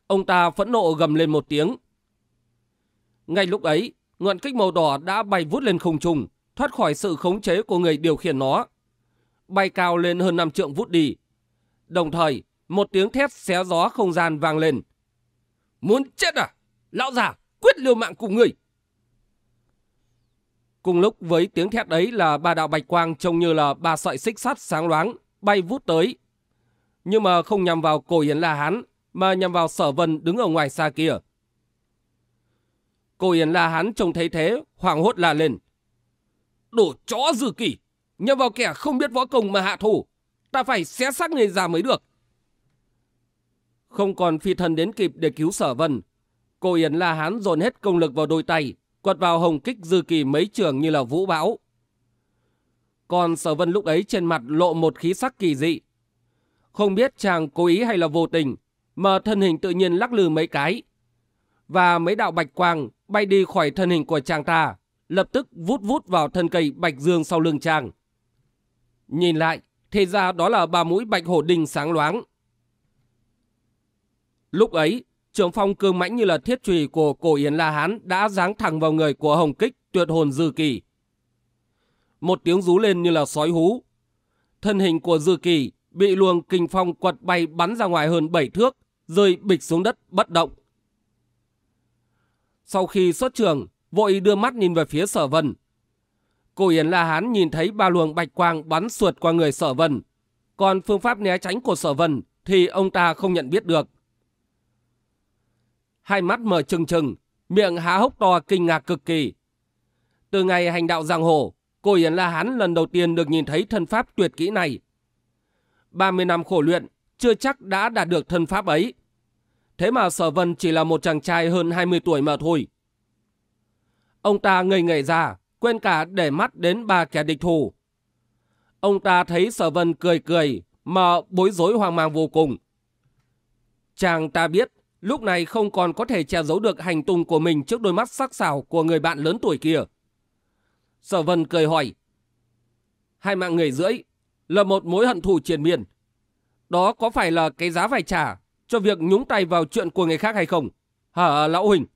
Ông ta phẫn nộ gầm lên một tiếng. Ngay lúc ấy, ngọn kích màu đỏ đã bay vút lên không trung, thoát khỏi sự khống chế của người điều khiển nó. Bay cao lên hơn năm trượng vút đi, Đồng thời, một tiếng thét xé gió không gian vang lên. Muốn chết à? Lão già, quyết liều mạng cùng người. Cùng lúc với tiếng thét đấy là ba đạo bạch quang trông như là ba sợi xích sắt sáng loáng, bay vút tới. Nhưng mà không nhằm vào cổ Yến La Hán, mà nhằm vào sở vân đứng ở ngoài xa kia. Cổ Yến La Hán trông thấy thế, hoảng hốt la lên. đổ chó dư kỷ nhằm vào kẻ không biết võ công mà hạ thủ. Ta phải xé xác người già mới được. Không còn phi thần đến kịp để cứu sở vân. Cổ Yến La Hán dồn hết công lực vào đôi tay, quật vào hồng kích dư kỳ mấy trường như là vũ bão. Còn sở vân lúc ấy trên mặt lộ một khí sắc kỳ dị. Không biết chàng cố ý hay là vô tình, mà thân hình tự nhiên lắc lư mấy cái. Và mấy đạo bạch quang bay đi khỏi thân hình của chàng ta, lập tức vút vút vào thân cây bạch dương sau lưng chàng. Nhìn lại, thì ra đó là ba mũi bạch hổ đình sáng loáng. Lúc ấy, trưởng phong cương mãnh như là thiết trùy của cổ Yến La Hán đã giáng thẳng vào người của Hồng Kích tuyệt hồn Dư Kỳ. Một tiếng rú lên như là sói hú. Thân hình của Dư Kỳ bị luồng kinh phong quật bay bắn ra ngoài hơn 7 thước, rơi bịch xuống đất bất động. Sau khi xuất trường, vội đưa mắt nhìn về phía sở vân. Cô Yến La Hán nhìn thấy ba luồng bạch quang bắn suột qua người sở vân. Còn phương pháp né tránh của sở vân thì ông ta không nhận biết được. Hai mắt mở trừng trừng, miệng há hốc to kinh ngạc cực kỳ. Từ ngày hành đạo giang hồ, cô Yến La Hán lần đầu tiên được nhìn thấy thân pháp tuyệt kỹ này. 30 năm khổ luyện, chưa chắc đã đạt được thân pháp ấy. Thế mà Sở Vân chỉ là một chàng trai hơn 20 tuổi mà thôi. Ông ta ngây ngây ra, quên cả để mắt đến ba kẻ địch thủ. Ông ta thấy Sở Vân cười cười, mà bối rối hoang mang vô cùng. Chàng ta biết, lúc này không còn có thể che giấu được hành tung của mình trước đôi mắt sắc sảo của người bạn lớn tuổi kia. Sở Vân cười hỏi, hai mạng người rưỡi là một mối hận thù triền miên. Đó có phải là cái giá phải trả cho việc nhúng tay vào chuyện của người khác hay không? Hả lão Huỳnh?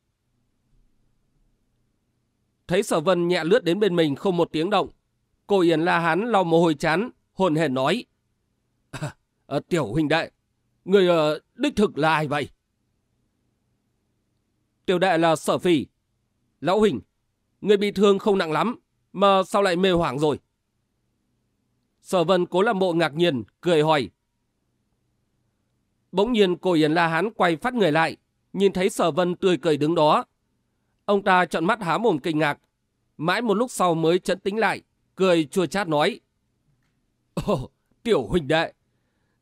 Thấy sở vân nhẹ lướt đến bên mình không một tiếng động. Cô Yến La Hán lau mồ hôi chán, hồn hển nói. À, à, tiểu huynh đệ, người uh, đích thực là ai vậy? Tiểu đệ là sở phỉ. Lão Huỳnh, người bị thương không nặng lắm, mà sao lại mê hoảng rồi? Sở vân cố làm bộ ngạc nhiên, cười hỏi. Bỗng nhiên Cổ Yến La Hán quay phát người lại, nhìn thấy sở vân tươi cười đứng đó. Ông ta trợn mắt há mồm kinh ngạc, mãi một lúc sau mới chấn tính lại, cười chua chát nói. Ồ, tiểu huynh đệ,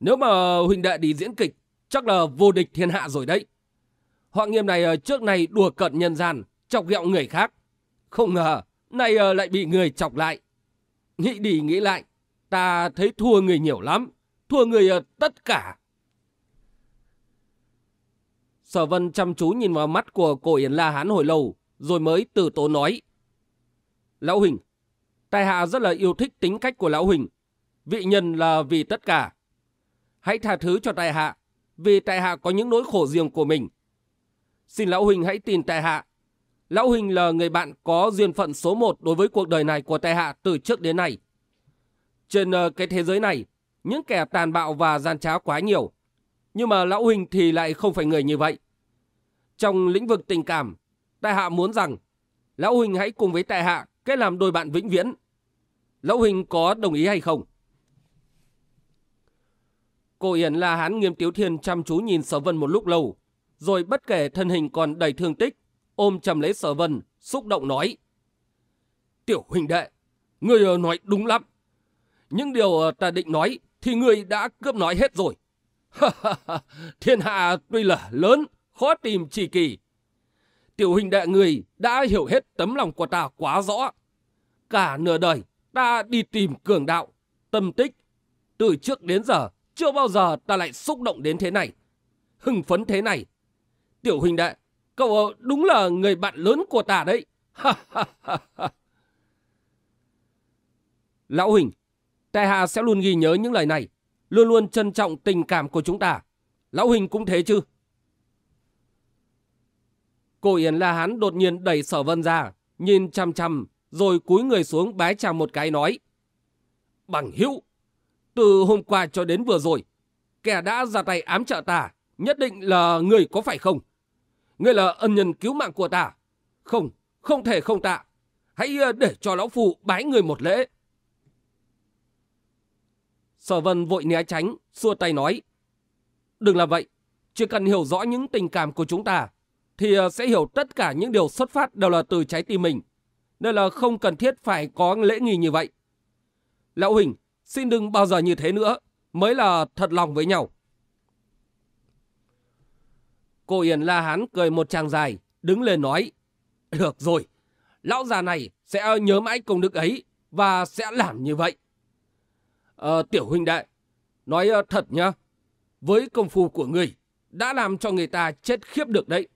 nếu mà huynh đệ đi diễn kịch, chắc là vô địch thiên hạ rồi đấy. Họ nghiêm này ờ, trước này đùa cận nhân gian, chọc ghẹo người khác. Không ngờ, nay ờ, lại bị người chọc lại. Nghĩ đi nghĩ lại, ta thấy thua người nhiều lắm, thua người ờ, tất cả. Sở vân chăm chú nhìn vào mắt của cổ Yến La Hán hồi lâu, rồi mới từ tố nói. Lão Huỳnh, tài hạ rất là yêu thích tính cách của Lão Huỳnh. Vị nhân là vì tất cả. Hãy tha thứ cho tài hạ, vì tài hạ có những nỗi khổ riêng của mình. Xin Lão Huỳnh hãy tin tài hạ. Lão Huỳnh là người bạn có duyên phận số một đối với cuộc đời này của tài hạ từ trước đến nay. Trên ờ, cái thế giới này, những kẻ tàn bạo và gian trá quá nhiều. Nhưng mà Lão Huỳnh thì lại không phải người như vậy. Trong lĩnh vực tình cảm, Tại Hạ muốn rằng Lão Huỳnh hãy cùng với Tại Hạ kết làm đôi bạn vĩnh viễn. Lão Huỳnh có đồng ý hay không? Cô Yến La Hán nghiêm tiếu thiên chăm chú nhìn Sở Vân một lúc lâu, rồi bất kể thân hình còn đầy thương tích, ôm chầm lấy Sở Vân, xúc động nói. Tiểu huynh đệ, người ờ, nói đúng lắm. Những điều ờ, ta định nói thì ngươi đã cướp nói hết rồi. <laughs> Thiên hạ tuy là lớn, khó tìm chỉ kỳ. Tiểu huynh đệ người đã hiểu hết tấm lòng của ta quá rõ. Cả nửa đời ta đi tìm cường đạo, tâm tích. Từ trước đến giờ chưa bao giờ ta lại xúc động đến thế này. Hưng phấn thế này. Tiểu huynh đệ, cậu ờ, đúng là người bạn lớn của ta đấy. <laughs> Lão Huỳnh, Tệ hạ sẽ luôn ghi nhớ những lời này, luôn luôn trân trọng tình cảm của chúng ta. Lão Huỳnh cũng thế chứ? Cô Yến La Hán đột nhiên đẩy sở vân ra, nhìn chăm chăm, rồi cúi người xuống bái chào một cái nói. Bằng hữu, từ hôm qua cho đến vừa rồi, kẻ đã ra tay ám trợ ta, nhất định là người có phải không? Người là ân nhân cứu mạng của ta. Không, không thể không tạ. Hãy ờ, để cho lão phụ bái người một lễ. Sở vân vội né tránh, xua tay nói. Đừng làm vậy, chỉ cần hiểu rõ những tình cảm của chúng ta thì ờ, sẽ hiểu tất cả những điều xuất phát đều là từ trái tim mình. Nên là không cần thiết phải có lễ nghi như vậy. Lão Huỳnh, xin đừng bao giờ như thế nữa, mới là thật lòng với nhau. Cô Yển La Hán cười một tràng dài, đứng lên nói. Được rồi, lão già này sẽ nhớ mãi công đức ấy và sẽ làm như vậy. À, tiểu huynh đệ, nói ờ, thật nhá, với công phu của người đã làm cho người ta chết khiếp được đấy.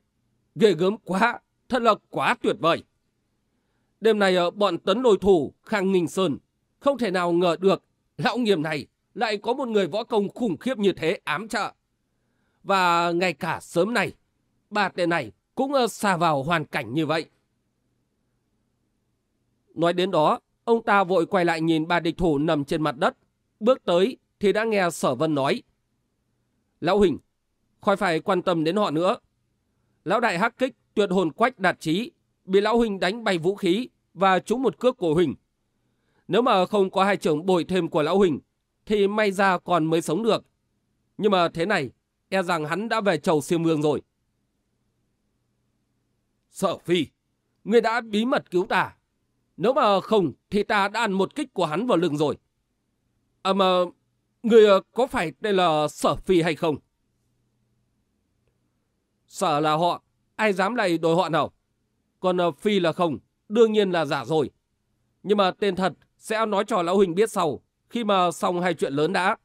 Ghê gớm quá, thật là quá tuyệt vời. Đêm này ở ờ, bọn tấn lôi thủ Khang Nghinh Sơn không thể nào ngờ được lão nghiêm này lại có một người võ công khủng khiếp như thế ám trợ. Và ngay cả sớm này, ba tên này cũng xa vào hoàn cảnh như vậy. Nói đến đó, ông ta vội quay lại nhìn ba địch thủ nằm trên mặt đất. Bước tới thì đã nghe Sở Vân nói. Lão Huỳnh, khỏi phải quan tâm đến họ nữa. Lão đại hắc kích tuyệt hồn quách đạt trí, bị lão huỳnh đánh bay vũ khí và trúng một cước của huỳnh Nếu mà không có hai trưởng bồi thêm của lão huỳnh thì may ra còn mới sống được. Nhưng mà thế này, e rằng hắn đã về chầu siêu mương rồi. Sở phi, người đã bí mật cứu ta. Nếu mà không, thì ta đã ăn một kích của hắn vào lưng rồi. À mà, Người ờ, có phải đây là Sở Phi hay không? Sở là họ, ai dám lại đổi họ nào? Còn ờ, Phi là không, đương nhiên là giả rồi. Nhưng mà tên thật sẽ nói cho Lão Huỳnh biết sau, khi mà xong hai chuyện lớn đã.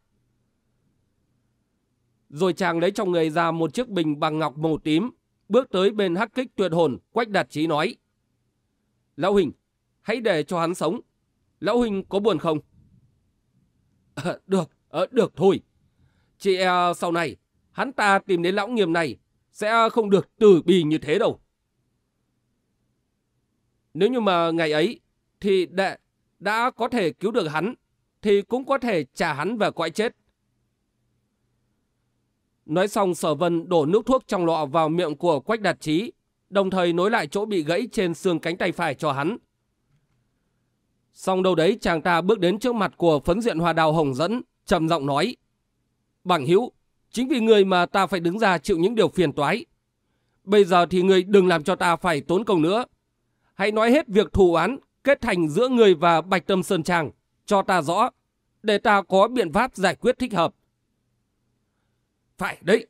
Rồi chàng lấy trong người ra một chiếc bình bằng ngọc màu tím, bước tới bên hắc kích tuyệt hồn, quách đạt trí nói. Lão Huỳnh, hãy để cho hắn sống. Lão Huỳnh có buồn không? À, được, à, được thôi. Chị ờ, sau này, hắn ta tìm đến lão nghiêm này, sẽ không được từ bì như thế đâu. Nếu như mà ngày ấy, thì đệ đã có thể cứu được hắn, thì cũng có thể trả hắn về cõi chết. Nói xong sở vân đổ nước thuốc trong lọ vào miệng của Quách Đạt Trí, đồng thời nối lại chỗ bị gãy trên xương cánh tay phải cho hắn. Xong đâu đấy chàng ta bước đến trước mặt của phấn diện hoa đào hồng dẫn, trầm giọng nói. Bằng hữu chính vì người mà ta phải đứng ra chịu những điều phiền toái. Bây giờ thì người đừng làm cho ta phải tốn công nữa. Hãy nói hết việc thù án kết thành giữa người và Bạch Tâm Sơn Trang, cho ta rõ, để ta có biện pháp giải quyết thích hợp. Phải đấy,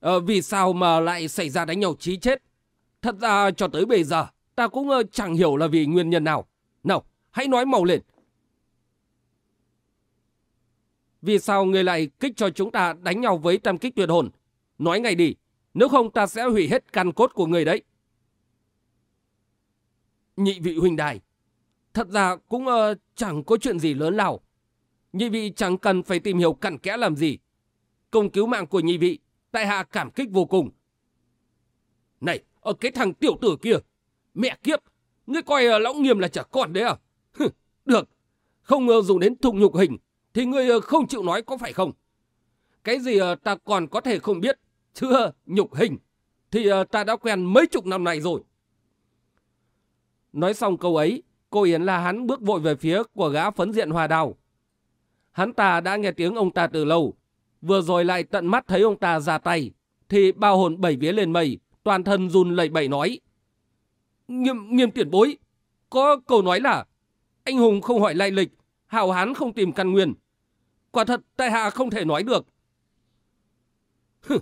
ờ, vì sao mà lại xảy ra đánh nhau chí chết? Thật ra cho tới bây giờ, ta cũng ờ, chẳng hiểu là vì nguyên nhân nào. Nào, hãy nói màu lên. Vì sao người lại kích cho chúng ta đánh nhau với tam kích tuyệt hồn? Nói ngay đi, nếu không ta sẽ hủy hết căn cốt của người đấy. Nhị vị huynh đài, thật ra cũng uh, chẳng có chuyện gì lớn nào. Nhị vị chẳng cần phải tìm hiểu cặn kẽ làm gì. Công cứu mạng của nhị vị, tại hạ cảm kích vô cùng. Này, ở cái thằng tiểu tử kia, mẹ kiếp, ngươi coi uh, lão nghiêm là chả con đấy à? Được, không ờ, dùng đến thùng nhục hình, thì ngươi ờ, không chịu nói có phải không? Cái gì ờ, ta còn có thể không biết, chưa nhục hình, thì ta đã quen mấy chục năm này rồi. Nói xong câu ấy, cô Yến La hắn bước vội về phía của gã phấn diện hòa đào. Hắn ta đã nghe tiếng ông ta từ lâu, vừa rồi lại tận mắt thấy ông ta ra tay, thì bao hồn bảy vía lên mây, toàn thân run lẩy bẩy nói. Nghiêm, nghiêm tiền bối, có câu nói là, anh hùng không hỏi lai lịch, hào hán không tìm căn nguyên. Quả thật tại hạ không thể nói được. Hừ,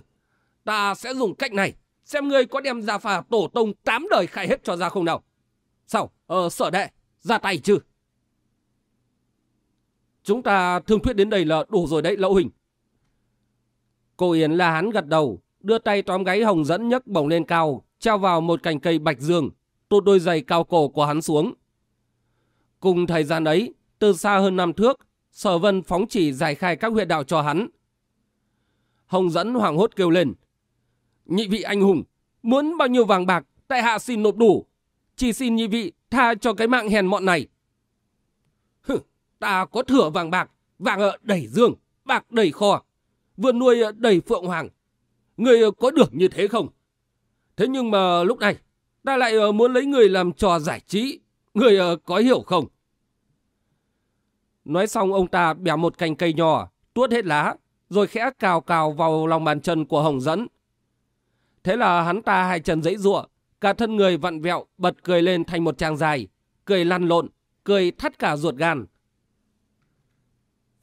ta sẽ dùng cách này, xem ngươi có đem gia phà tổ tông tám đời khai hết cho ra không nào. Sao, ờ, sở đệ, ra tay chứ? Chúng ta thương thuyết đến đây là đủ rồi đấy, lão hình. Cô Yến là hắn gật đầu, đưa tay tóm gáy hồng dẫn nhấc bổng lên cao, treo vào một cành cây bạch dương, tụt đôi giày cao cổ của hắn xuống. Cùng thời gian ấy, từ xa hơn năm thước, sở vân phóng chỉ giải khai các huyệt đạo cho hắn. Hồng dẫn hoảng hốt kêu lên. Nhị vị anh hùng, muốn bao nhiêu vàng bạc, tại hạ xin nộp đủ. Chỉ xin nhị vị tha cho cái mạng hèn mọn này. Hừ, ta có thừa vàng bạc, vàng ở đầy dương, bạc đầy kho, vườn nuôi đầy phượng hoàng. Người có được như thế không? Thế nhưng mà lúc này, ta lại ờ, muốn lấy người làm trò giải trí. Người ờ, có hiểu không? Nói xong ông ta bẻ một cành cây nhỏ, tuốt hết lá, rồi khẽ cào cào vào lòng bàn chân của Hồng Dẫn. Thế là hắn ta hai chân dãy ruộng, cả thân người vặn vẹo, bật cười lên thành một tràng dài, cười lăn lộn, cười thắt cả ruột gan.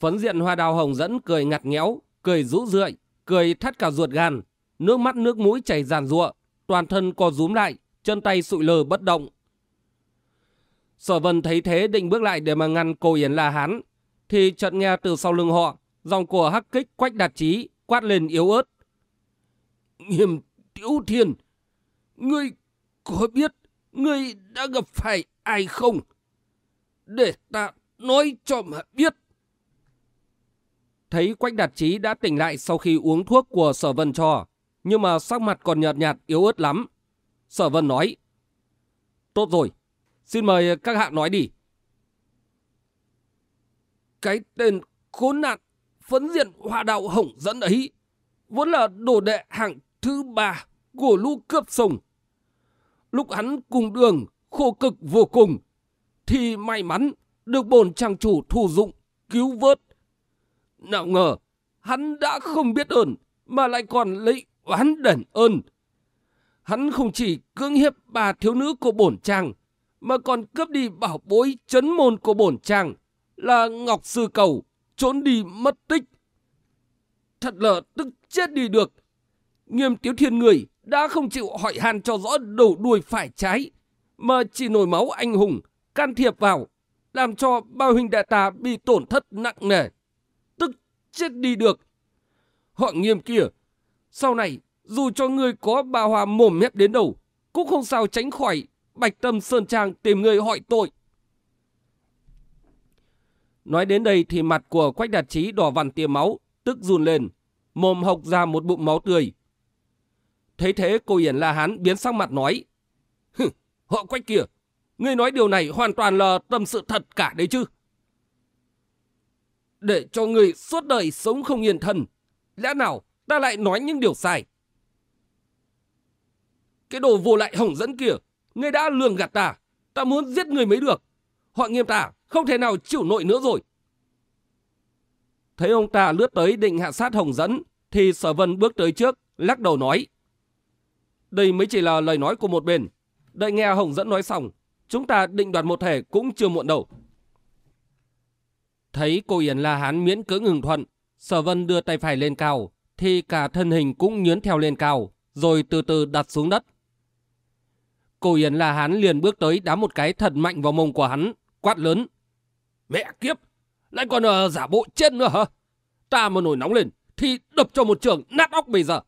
Phấn diện hoa đào hồng dẫn cười ngặt nghẽo, cười rũ rượi, cười thắt cả ruột gan, nước mắt nước mũi chảy ràn ruộng, toàn thân co rúm lại, chân tay sụi lờ bất động. Sở vân thấy thế định bước lại để mà ngăn cô Yến La Hán, thì chợt nghe từ sau lưng họ, dòng của hắc kích quách đạt trí, quát lên yếu ớt. Nghiêm tiểu thiên, ngươi có biết ngươi đã gặp phải ai không? Để ta nói cho mà biết. Thấy Quách Đạt Trí đã tỉnh lại sau khi uống thuốc của Sở Vân cho, nhưng mà sắc mặt còn nhợt nhạt yếu ớt lắm. Sở Vân nói, Tốt rồi, xin mời ờ, các hạ nói đi. Cái tên khốn nạn phấn diện hòa đạo hổng dẫn ấy, vốn là đồ đệ hạng thứ ba của lũ cướp sông lúc hắn cùng đường khổ cực vô cùng, thì may mắn được bồn trang chủ thù dụng cứu vớt. Nào ngờ, hắn đã không biết ơn, mà lại còn lấy oán đền ơn. Hắn không chỉ cưỡng hiếp bà thiếu nữ của bổn trang, mà còn cướp đi bảo bối chấn môn của bổn trang là Ngọc Sư Cầu trốn đi mất tích. Thật là tức chết đi được. Nghiêm tiếu thiên người đã không chịu hỏi han cho rõ đầu đuôi phải trái, mà chỉ nổi máu anh hùng, can thiệp vào, làm cho bao huynh đệ ta bị tổn thất nặng nề. Tức chết đi được. Họ nghiêm kia, sau này dù cho người có bà hòa mồm mép đến đâu, cũng không sao tránh khỏi Bạch Tâm Sơn Trang tìm người hỏi tội. Nói đến đây thì mặt của Quách Đạt Trí đỏ vằn tia máu, tức run lên, mồm hộc ra một bụng máu tươi. Thấy thế cô Yển La Hán biến sắc mặt nói, Hừ, họ Quách kia, ngươi nói điều này hoàn toàn là tâm sự thật cả đấy chứ. Để cho người suốt đời sống không yên thân, lẽ nào ta lại nói những điều sai? Cái đồ vô lại hỏng dẫn kia, ngươi đã lường gạt ta, ta muốn giết người mới được. Họ nghiêm ta, không thể nào chịu nổi nữa rồi. Thấy ông ta lướt tới định hạ sát Hồng dẫn, thì sở vân bước tới trước, lắc đầu nói. Đây mới chỉ là lời nói của một bên. Đợi nghe Hồng dẫn nói xong, chúng ta định đoạt một thể cũng chưa muộn đâu. Thấy cô Yển La Hán miễn cưỡng ngừng thuận, sở vân đưa tay phải lên cao, thì cả thân hình cũng nhướn theo lên cao, rồi từ từ đặt xuống đất. Cổ Yển La Hán liền bước tới đá một cái thật mạnh vào mông của hắn, quát lớn. Mẹ kiếp, lại còn uh, giả bộ chết nữa hả? Ta mà nổi nóng lên, thì đập cho một trường nát óc bây giờ.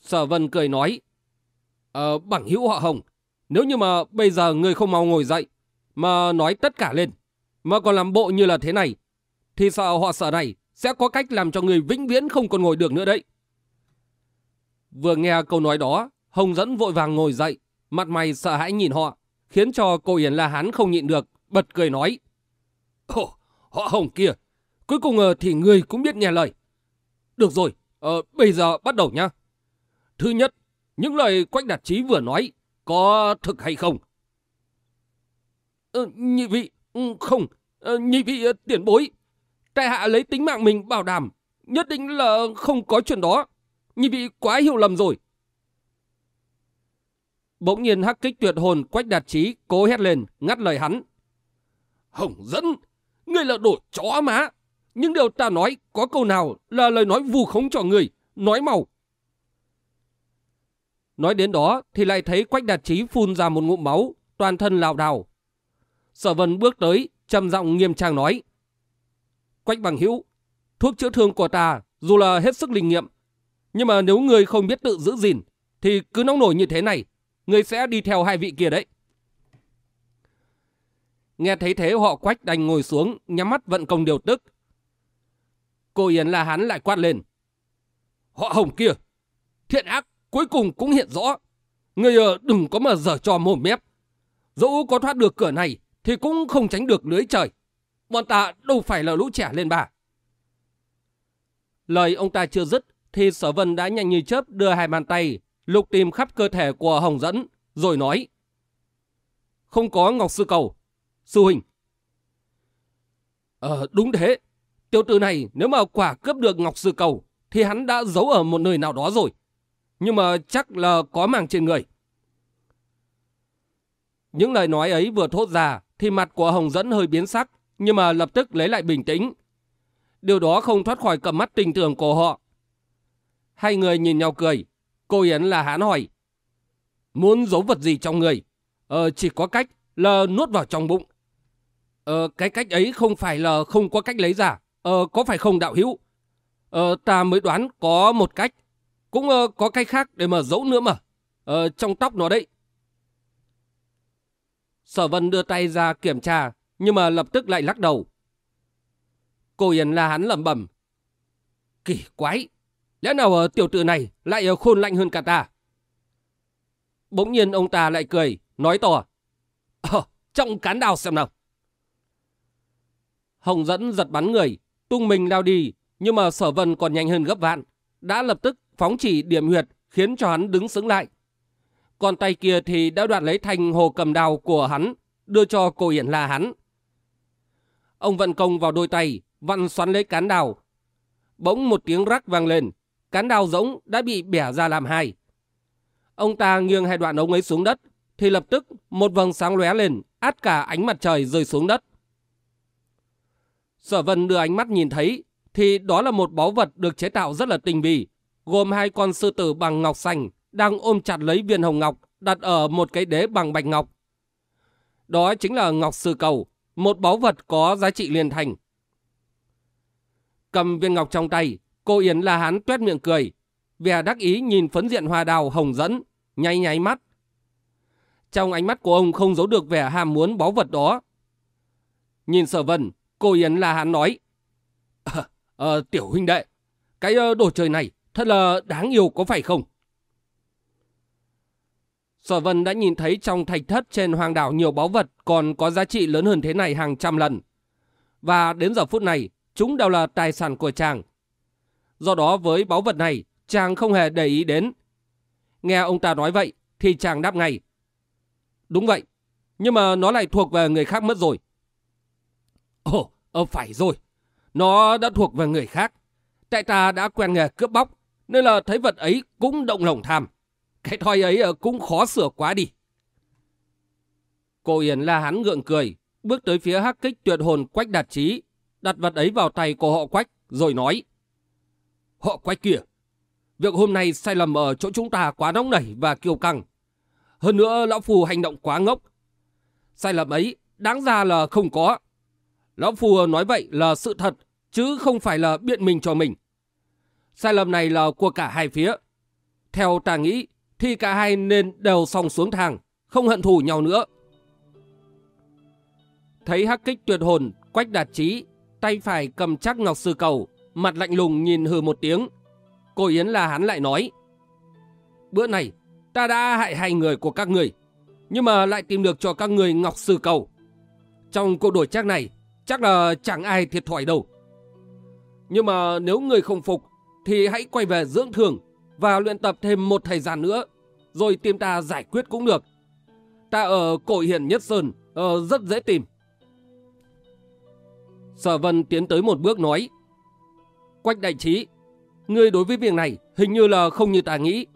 Sở Vân cười nói. Ờ, bằng hữu họ Hồng, nếu như mà bây giờ người không mau ngồi dậy, mà nói tất cả lên, mà còn làm bộ như là thế này, thì sợ họ sợ này sẽ có cách làm cho người vĩnh viễn không còn ngồi được nữa đấy. Vừa nghe câu nói đó, Hồng dẫn vội vàng ngồi dậy, mặt mày sợ hãi nhìn họ, khiến cho cô Yến La Hán không nhịn được, bật cười nói. Ồ, họ Hồng kia, cuối cùng ờ, thì người cũng biết nghe lời. Được rồi, ờ, bây giờ bắt đầu nhá. Thứ nhất, những lời Quách Đạt Trí vừa nói có thực hay không? Ờ, nhị vị, ừ, không, ờ, nhị vị ờ, tiền bối. Tại hạ lấy tính mạng mình bảo đảm, nhất định là không có chuyện đó. Nhị vị quá hiểu lầm rồi. Bỗng nhiên hắc kích tuyệt hồn Quách Đạt Trí cố hét lên, ngắt lời hắn. Hồng dẫn, ngươi là đồ chó má. Nhưng điều ta nói có câu nào là lời nói vù khống cho người, nói màu. Nói đến đó thì lại thấy Quách Đạt Trí phun ra một ngụm máu, toàn thân lào đào. Sở Vân bước tới, trầm giọng nghiêm trang nói. Quách bằng hữu, thuốc chữa thương của ta dù là hết sức linh nghiệm, nhưng mà nếu người không biết tự giữ gìn, thì cứ nóng nổi như thế này, người sẽ đi theo hai vị kia đấy. Nghe thấy thế họ quách đành ngồi xuống, nhắm mắt vận công điều tức. Cô Yến là hắn lại quát lên. Họ hồng kia, thiện ác cuối cùng cũng hiện rõ. Người ờ, đừng có mà dở trò mồm mép. Dẫu có thoát được cửa này thì cũng không tránh được lưới trời. Bọn ta đâu phải là lũ trẻ lên bà. Lời ông ta chưa dứt thì sở vân đã nhanh như chớp đưa hai bàn tay lục tìm khắp cơ thể của Hồng Dẫn, rồi nói, Không có Ngọc Sư Cầu. Sư Huynh. Ờ đúng thế. tiêu tử này nếu mà quả cướp được Ngọc Sư Cầu thì hắn đã giấu ở một nơi nào đó rồi. Nhưng mà chắc là có màng trên người. Những lời nói ấy vừa thốt ra thì mặt của Hồng Dẫn hơi biến sắc, nhưng mà lập tức lấy lại bình tĩnh. Điều đó không thoát khỏi cầm mắt tình tưởng của họ. Hai người nhìn nhau cười. Cô Yến là hãn hỏi. Muốn giấu vật gì trong người? Ờ, chỉ có cách là nuốt vào trong bụng. Ờ, cái cách ấy không phải là không có cách lấy ra. Ờ, có phải không đạo hữu? Ờ, ta mới đoán có một cách. Cũng ờ, có cách khác để mà giấu nữa mà. Ờ, trong tóc nó đấy. Sở Vân đưa tay ra kiểm tra, nhưng mà lập tức lại lắc đầu. Cô Yến là hắn lẩm bẩm. Kỳ quái, lẽ nào ờ, tiểu tử này lại ờ, khôn lạnh hơn cả ta? Bỗng nhiên ông ta lại cười, nói to. Ờ, trong cán đào xem nào. Hồng dẫn giật bắn người, tung mình lao đi, nhưng mà sở vân còn nhanh hơn gấp vạn. Đã lập tức phóng chỉ điểm huyệt khiến cho hắn đứng sững lại. Còn tay kia thì đã đoạt lấy thành hồ cầm đào của hắn, đưa cho cô Yển là hắn. Ông vận công vào đôi tay, vặn xoắn lấy cán đào. Bỗng một tiếng rắc vang lên, cán đào rỗng đã bị bẻ ra làm hai. Ông ta nghiêng hai đoạn ống ấy xuống đất, thì lập tức một vầng sáng lóe lên, át cả ánh mặt trời rơi xuống đất. Sở vân đưa ánh mắt nhìn thấy, thì đó là một báu vật được chế tạo rất là tinh vi, gồm hai con sư tử bằng ngọc xanh đang ôm chặt lấy viên hồng ngọc đặt ở một cái đế bằng bạch ngọc. Đó chính là ngọc sư cầu, một báu vật có giá trị liên thành. Cầm viên ngọc trong tay, cô Yến La Hán tuét miệng cười, vẻ đắc ý nhìn phấn diện hoa đào hồng dẫn, nháy nháy mắt. Trong ánh mắt của ông không giấu được vẻ ham muốn báu vật đó. Nhìn sở vân, cô Yến La Hán nói, à, à, Tiểu huynh đệ, cái ờ, đồ chơi này thật là đáng yêu có phải không? Sở Vân đã nhìn thấy trong thạch thất trên hoàng đảo nhiều báu vật còn có giá trị lớn hơn thế này hàng trăm lần. Và đến giờ phút này, chúng đều là tài sản của chàng. Do đó với báu vật này, chàng không hề để ý đến. Nghe ông ta nói vậy, thì chàng đáp ngay. Đúng vậy, nhưng mà nó lại thuộc về người khác mất rồi. Ồ, ờ, phải rồi, nó đã thuộc về người khác. Tại ta đã quen nghề cướp bóc, nên là thấy vật ấy cũng động lòng tham. Cái thoi ấy ờ, cũng khó sửa quá đi. Cô Yến la hắn ngượng cười, bước tới phía hắc kích tuyệt hồn quách đạt trí, đặt vật ấy vào tay của họ quách, rồi nói. Họ quách kia. việc hôm nay sai lầm ở chỗ chúng ta quá nóng nảy và kiêu căng. Hơn nữa Lão Phù hành động quá ngốc. Sai lầm ấy đáng ra là không có. Lão Phù nói vậy là sự thật, chứ không phải là biện minh cho mình. Sai lầm này là của cả hai phía. Theo ta nghĩ, thì cả hai nên đều song xuống thang, không hận thù nhau nữa. Thấy hắc kích tuyệt hồn, quách đạt trí, tay phải cầm chắc ngọc sư cầu, mặt lạnh lùng nhìn hừ một tiếng. Cô Yến là hắn lại nói, Bữa này, ta đã hại hai người của các người, nhưng mà lại tìm được cho các người ngọc sư cầu. Trong cuộc đổi chắc này, chắc là chẳng ai thiệt thòi đâu. Nhưng mà nếu người không phục, thì hãy quay về dưỡng thường, và luyện tập thêm một thời gian nữa, rồi tìm ta giải quyết cũng được. Ta ở cổ hiển nhất sơn, ở rất dễ tìm. Sở Vân tiến tới một bước nói, Quách đại trí, ngươi đối với việc này hình như là không như ta nghĩ.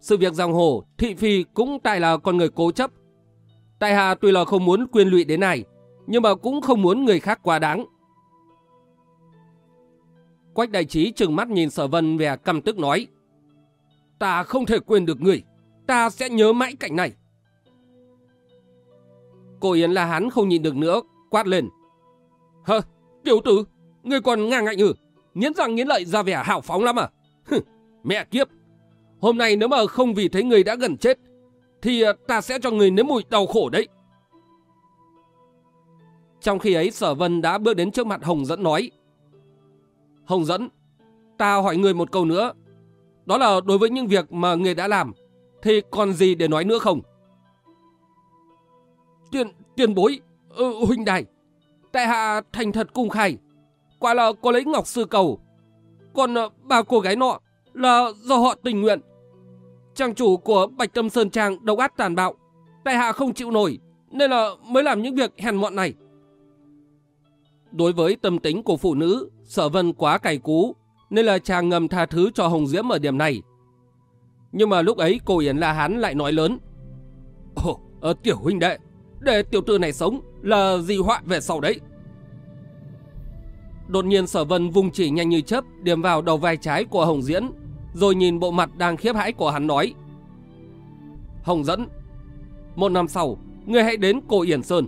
Sự việc giang hồ, thị phi cũng tại là con người cố chấp. Tại hạ tuy là không muốn quyên lụy đến này, nhưng mà cũng không muốn người khác quá đáng. Quách đại trí trừng mắt nhìn sở vân vẻ căm tức nói. Ta không thể quên được người. Ta sẽ nhớ mãi cảnh này. Cô Yến là hắn không nhìn được nữa, quát lên. Hơ, tiểu tử, người còn ngang ngạnh ư? Nghiến răng nghiến lợi ra vẻ hào phóng lắm à? Hừ, mẹ kiếp, hôm nay nếu mà không vì thấy người đã gần chết, thì à, ta sẽ cho người nếm mùi đau khổ đấy. Trong khi ấy sở vân đã bước đến trước mặt Hồng Dẫn nói. Hồng Dẫn, ta hỏi người một câu nữa, đó là đối với những việc mà người đã làm, thì còn gì để nói nữa không? Tiền, tiền bối, ừ, huynh đài, tại hạ thành thật cung khai, quả là có lấy ngọc sư cầu, còn ờ, bà ba cô gái nọ là do họ tình nguyện. Trang chủ của Bạch Tâm Sơn Trang độc ác tàn bạo, đại hạ không chịu nổi, nên là mới làm những việc hèn mọn này. Đối với tâm tính của phụ nữ, sở vân quá cày cú, nên là chàng ngầm tha thứ cho Hồng Diễm ở điểm này. Nhưng mà lúc ấy cô Yến La Hán lại nói lớn. Ồ, ờ, tiểu huynh đệ, để tiểu tử này sống là gì họa về sau đấy. Đột nhiên sở vân vung chỉ nhanh như chớp điểm vào đầu vai trái của Hồng Diễn, rồi nhìn bộ mặt đang khiếp hãi của hắn nói. Hồng Dẫn, một năm sau, ngươi hãy đến cổ Yển Sơn.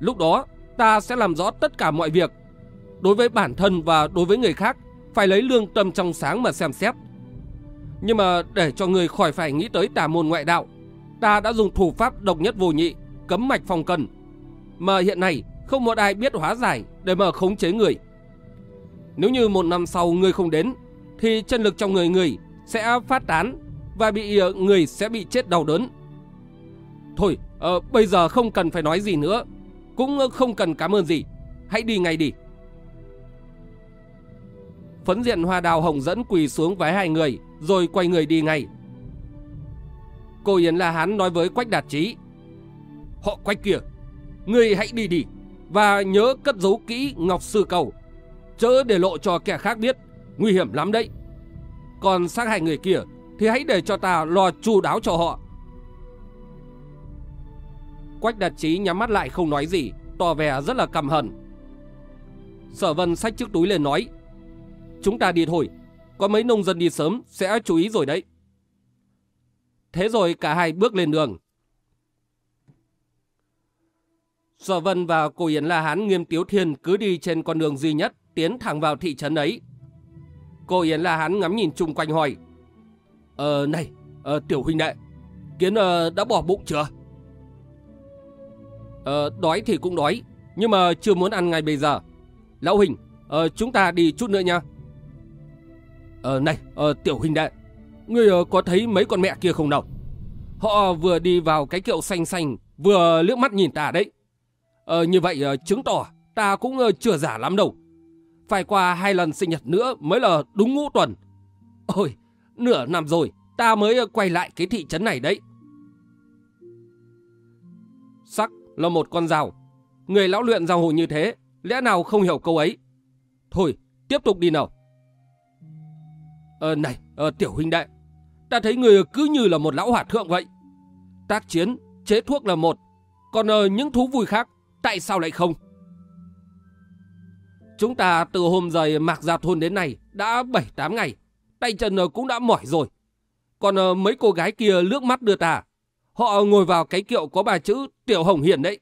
Lúc đó, ta sẽ làm rõ tất cả mọi việc. Đối với bản thân và đối với người khác, phải lấy lương tâm trong sáng mà xem xét. Nhưng mà để cho người khỏi phải nghĩ tới tà môn ngoại đạo, ta đã dùng thủ pháp độc nhất vô nhị, cấm mạch phòng cần. Mà hiện nay không một ai biết hóa giải để mà khống chế người. Nếu như một năm sau người không đến, thì chân lực trong người người sẽ phát tán và bị ờ, người sẽ bị chết đau đớn. Thôi, à, bây giờ không cần phải nói gì nữa, cũng ờ, không cần cảm ơn gì. Hãy đi ngay đi. Phấn diện hoa đào hồng dẫn quỳ xuống với hai người, rồi quay người đi ngay. Cô Yến La Hán nói với Quách Đạt Trí. Họ Quách kia, người hãy đi đi, và nhớ cất giấu kỹ Ngọc Sư Cầu. Chớ để lộ cho kẻ khác biết, nguy hiểm lắm đấy. Còn sát hại người kia, thì hãy để cho ta lo chu đáo cho họ. Quách Đạt Trí nhắm mắt lại không nói gì, tỏ vẻ rất là căm hận. Sở Vân xách chiếc túi lên nói. Chúng ta đi thôi, có mấy nông dân đi sớm sẽ chú ý rồi đấy. Thế rồi cả hai bước lên đường. Sở Vân và cô Yến La Hán Nghiêm Tiếu Thiên cứ đi trên con đường duy nhất tiến thẳng vào thị trấn ấy. Cô Yến La Hán ngắm nhìn chung quanh hỏi. Ờ này, ờ, tiểu huynh đệ, Kiến ờ, đã bỏ bụng chưa? Ờ, đói thì cũng đói, nhưng mà chưa muốn ăn ngay bây giờ. Lão huynh, ờ, chúng ta đi chút nữa nha. Ờ này, ờ, tiểu huynh đệ, ngươi ờ, có thấy mấy con mẹ kia không đâu? Họ vừa đi vào cái kiệu xanh xanh, vừa liếc mắt nhìn ta đấy. Ờ, như vậy ờ, chứng tỏ ta cũng ờ, chưa giả lắm đâu. Phải qua hai lần sinh nhật nữa mới là đúng ngũ tuần. Ôi, nửa năm rồi, ta mới ờ, quay lại cái thị trấn này đấy. Sắc là một con rào. Người lão luyện giang hồ như thế, lẽ nào không hiểu câu ấy? Thôi, tiếp tục đi nào. Ờ, này, ờ, tiểu huynh đệ, ta thấy người cứ như là một lão hỏa thượng vậy. Tác chiến, chế thuốc là một, còn ờ, những thú vui khác, tại sao lại không? Chúng ta từ hôm rời Mạc Gia Thôn đến nay đã 7-8 ngày, tay chân ờ, cũng đã mỏi rồi. Còn ờ, mấy cô gái kia lướt mắt đưa ta, họ ngồi vào cái kiệu có bà chữ Tiểu Hồng Hiền đấy.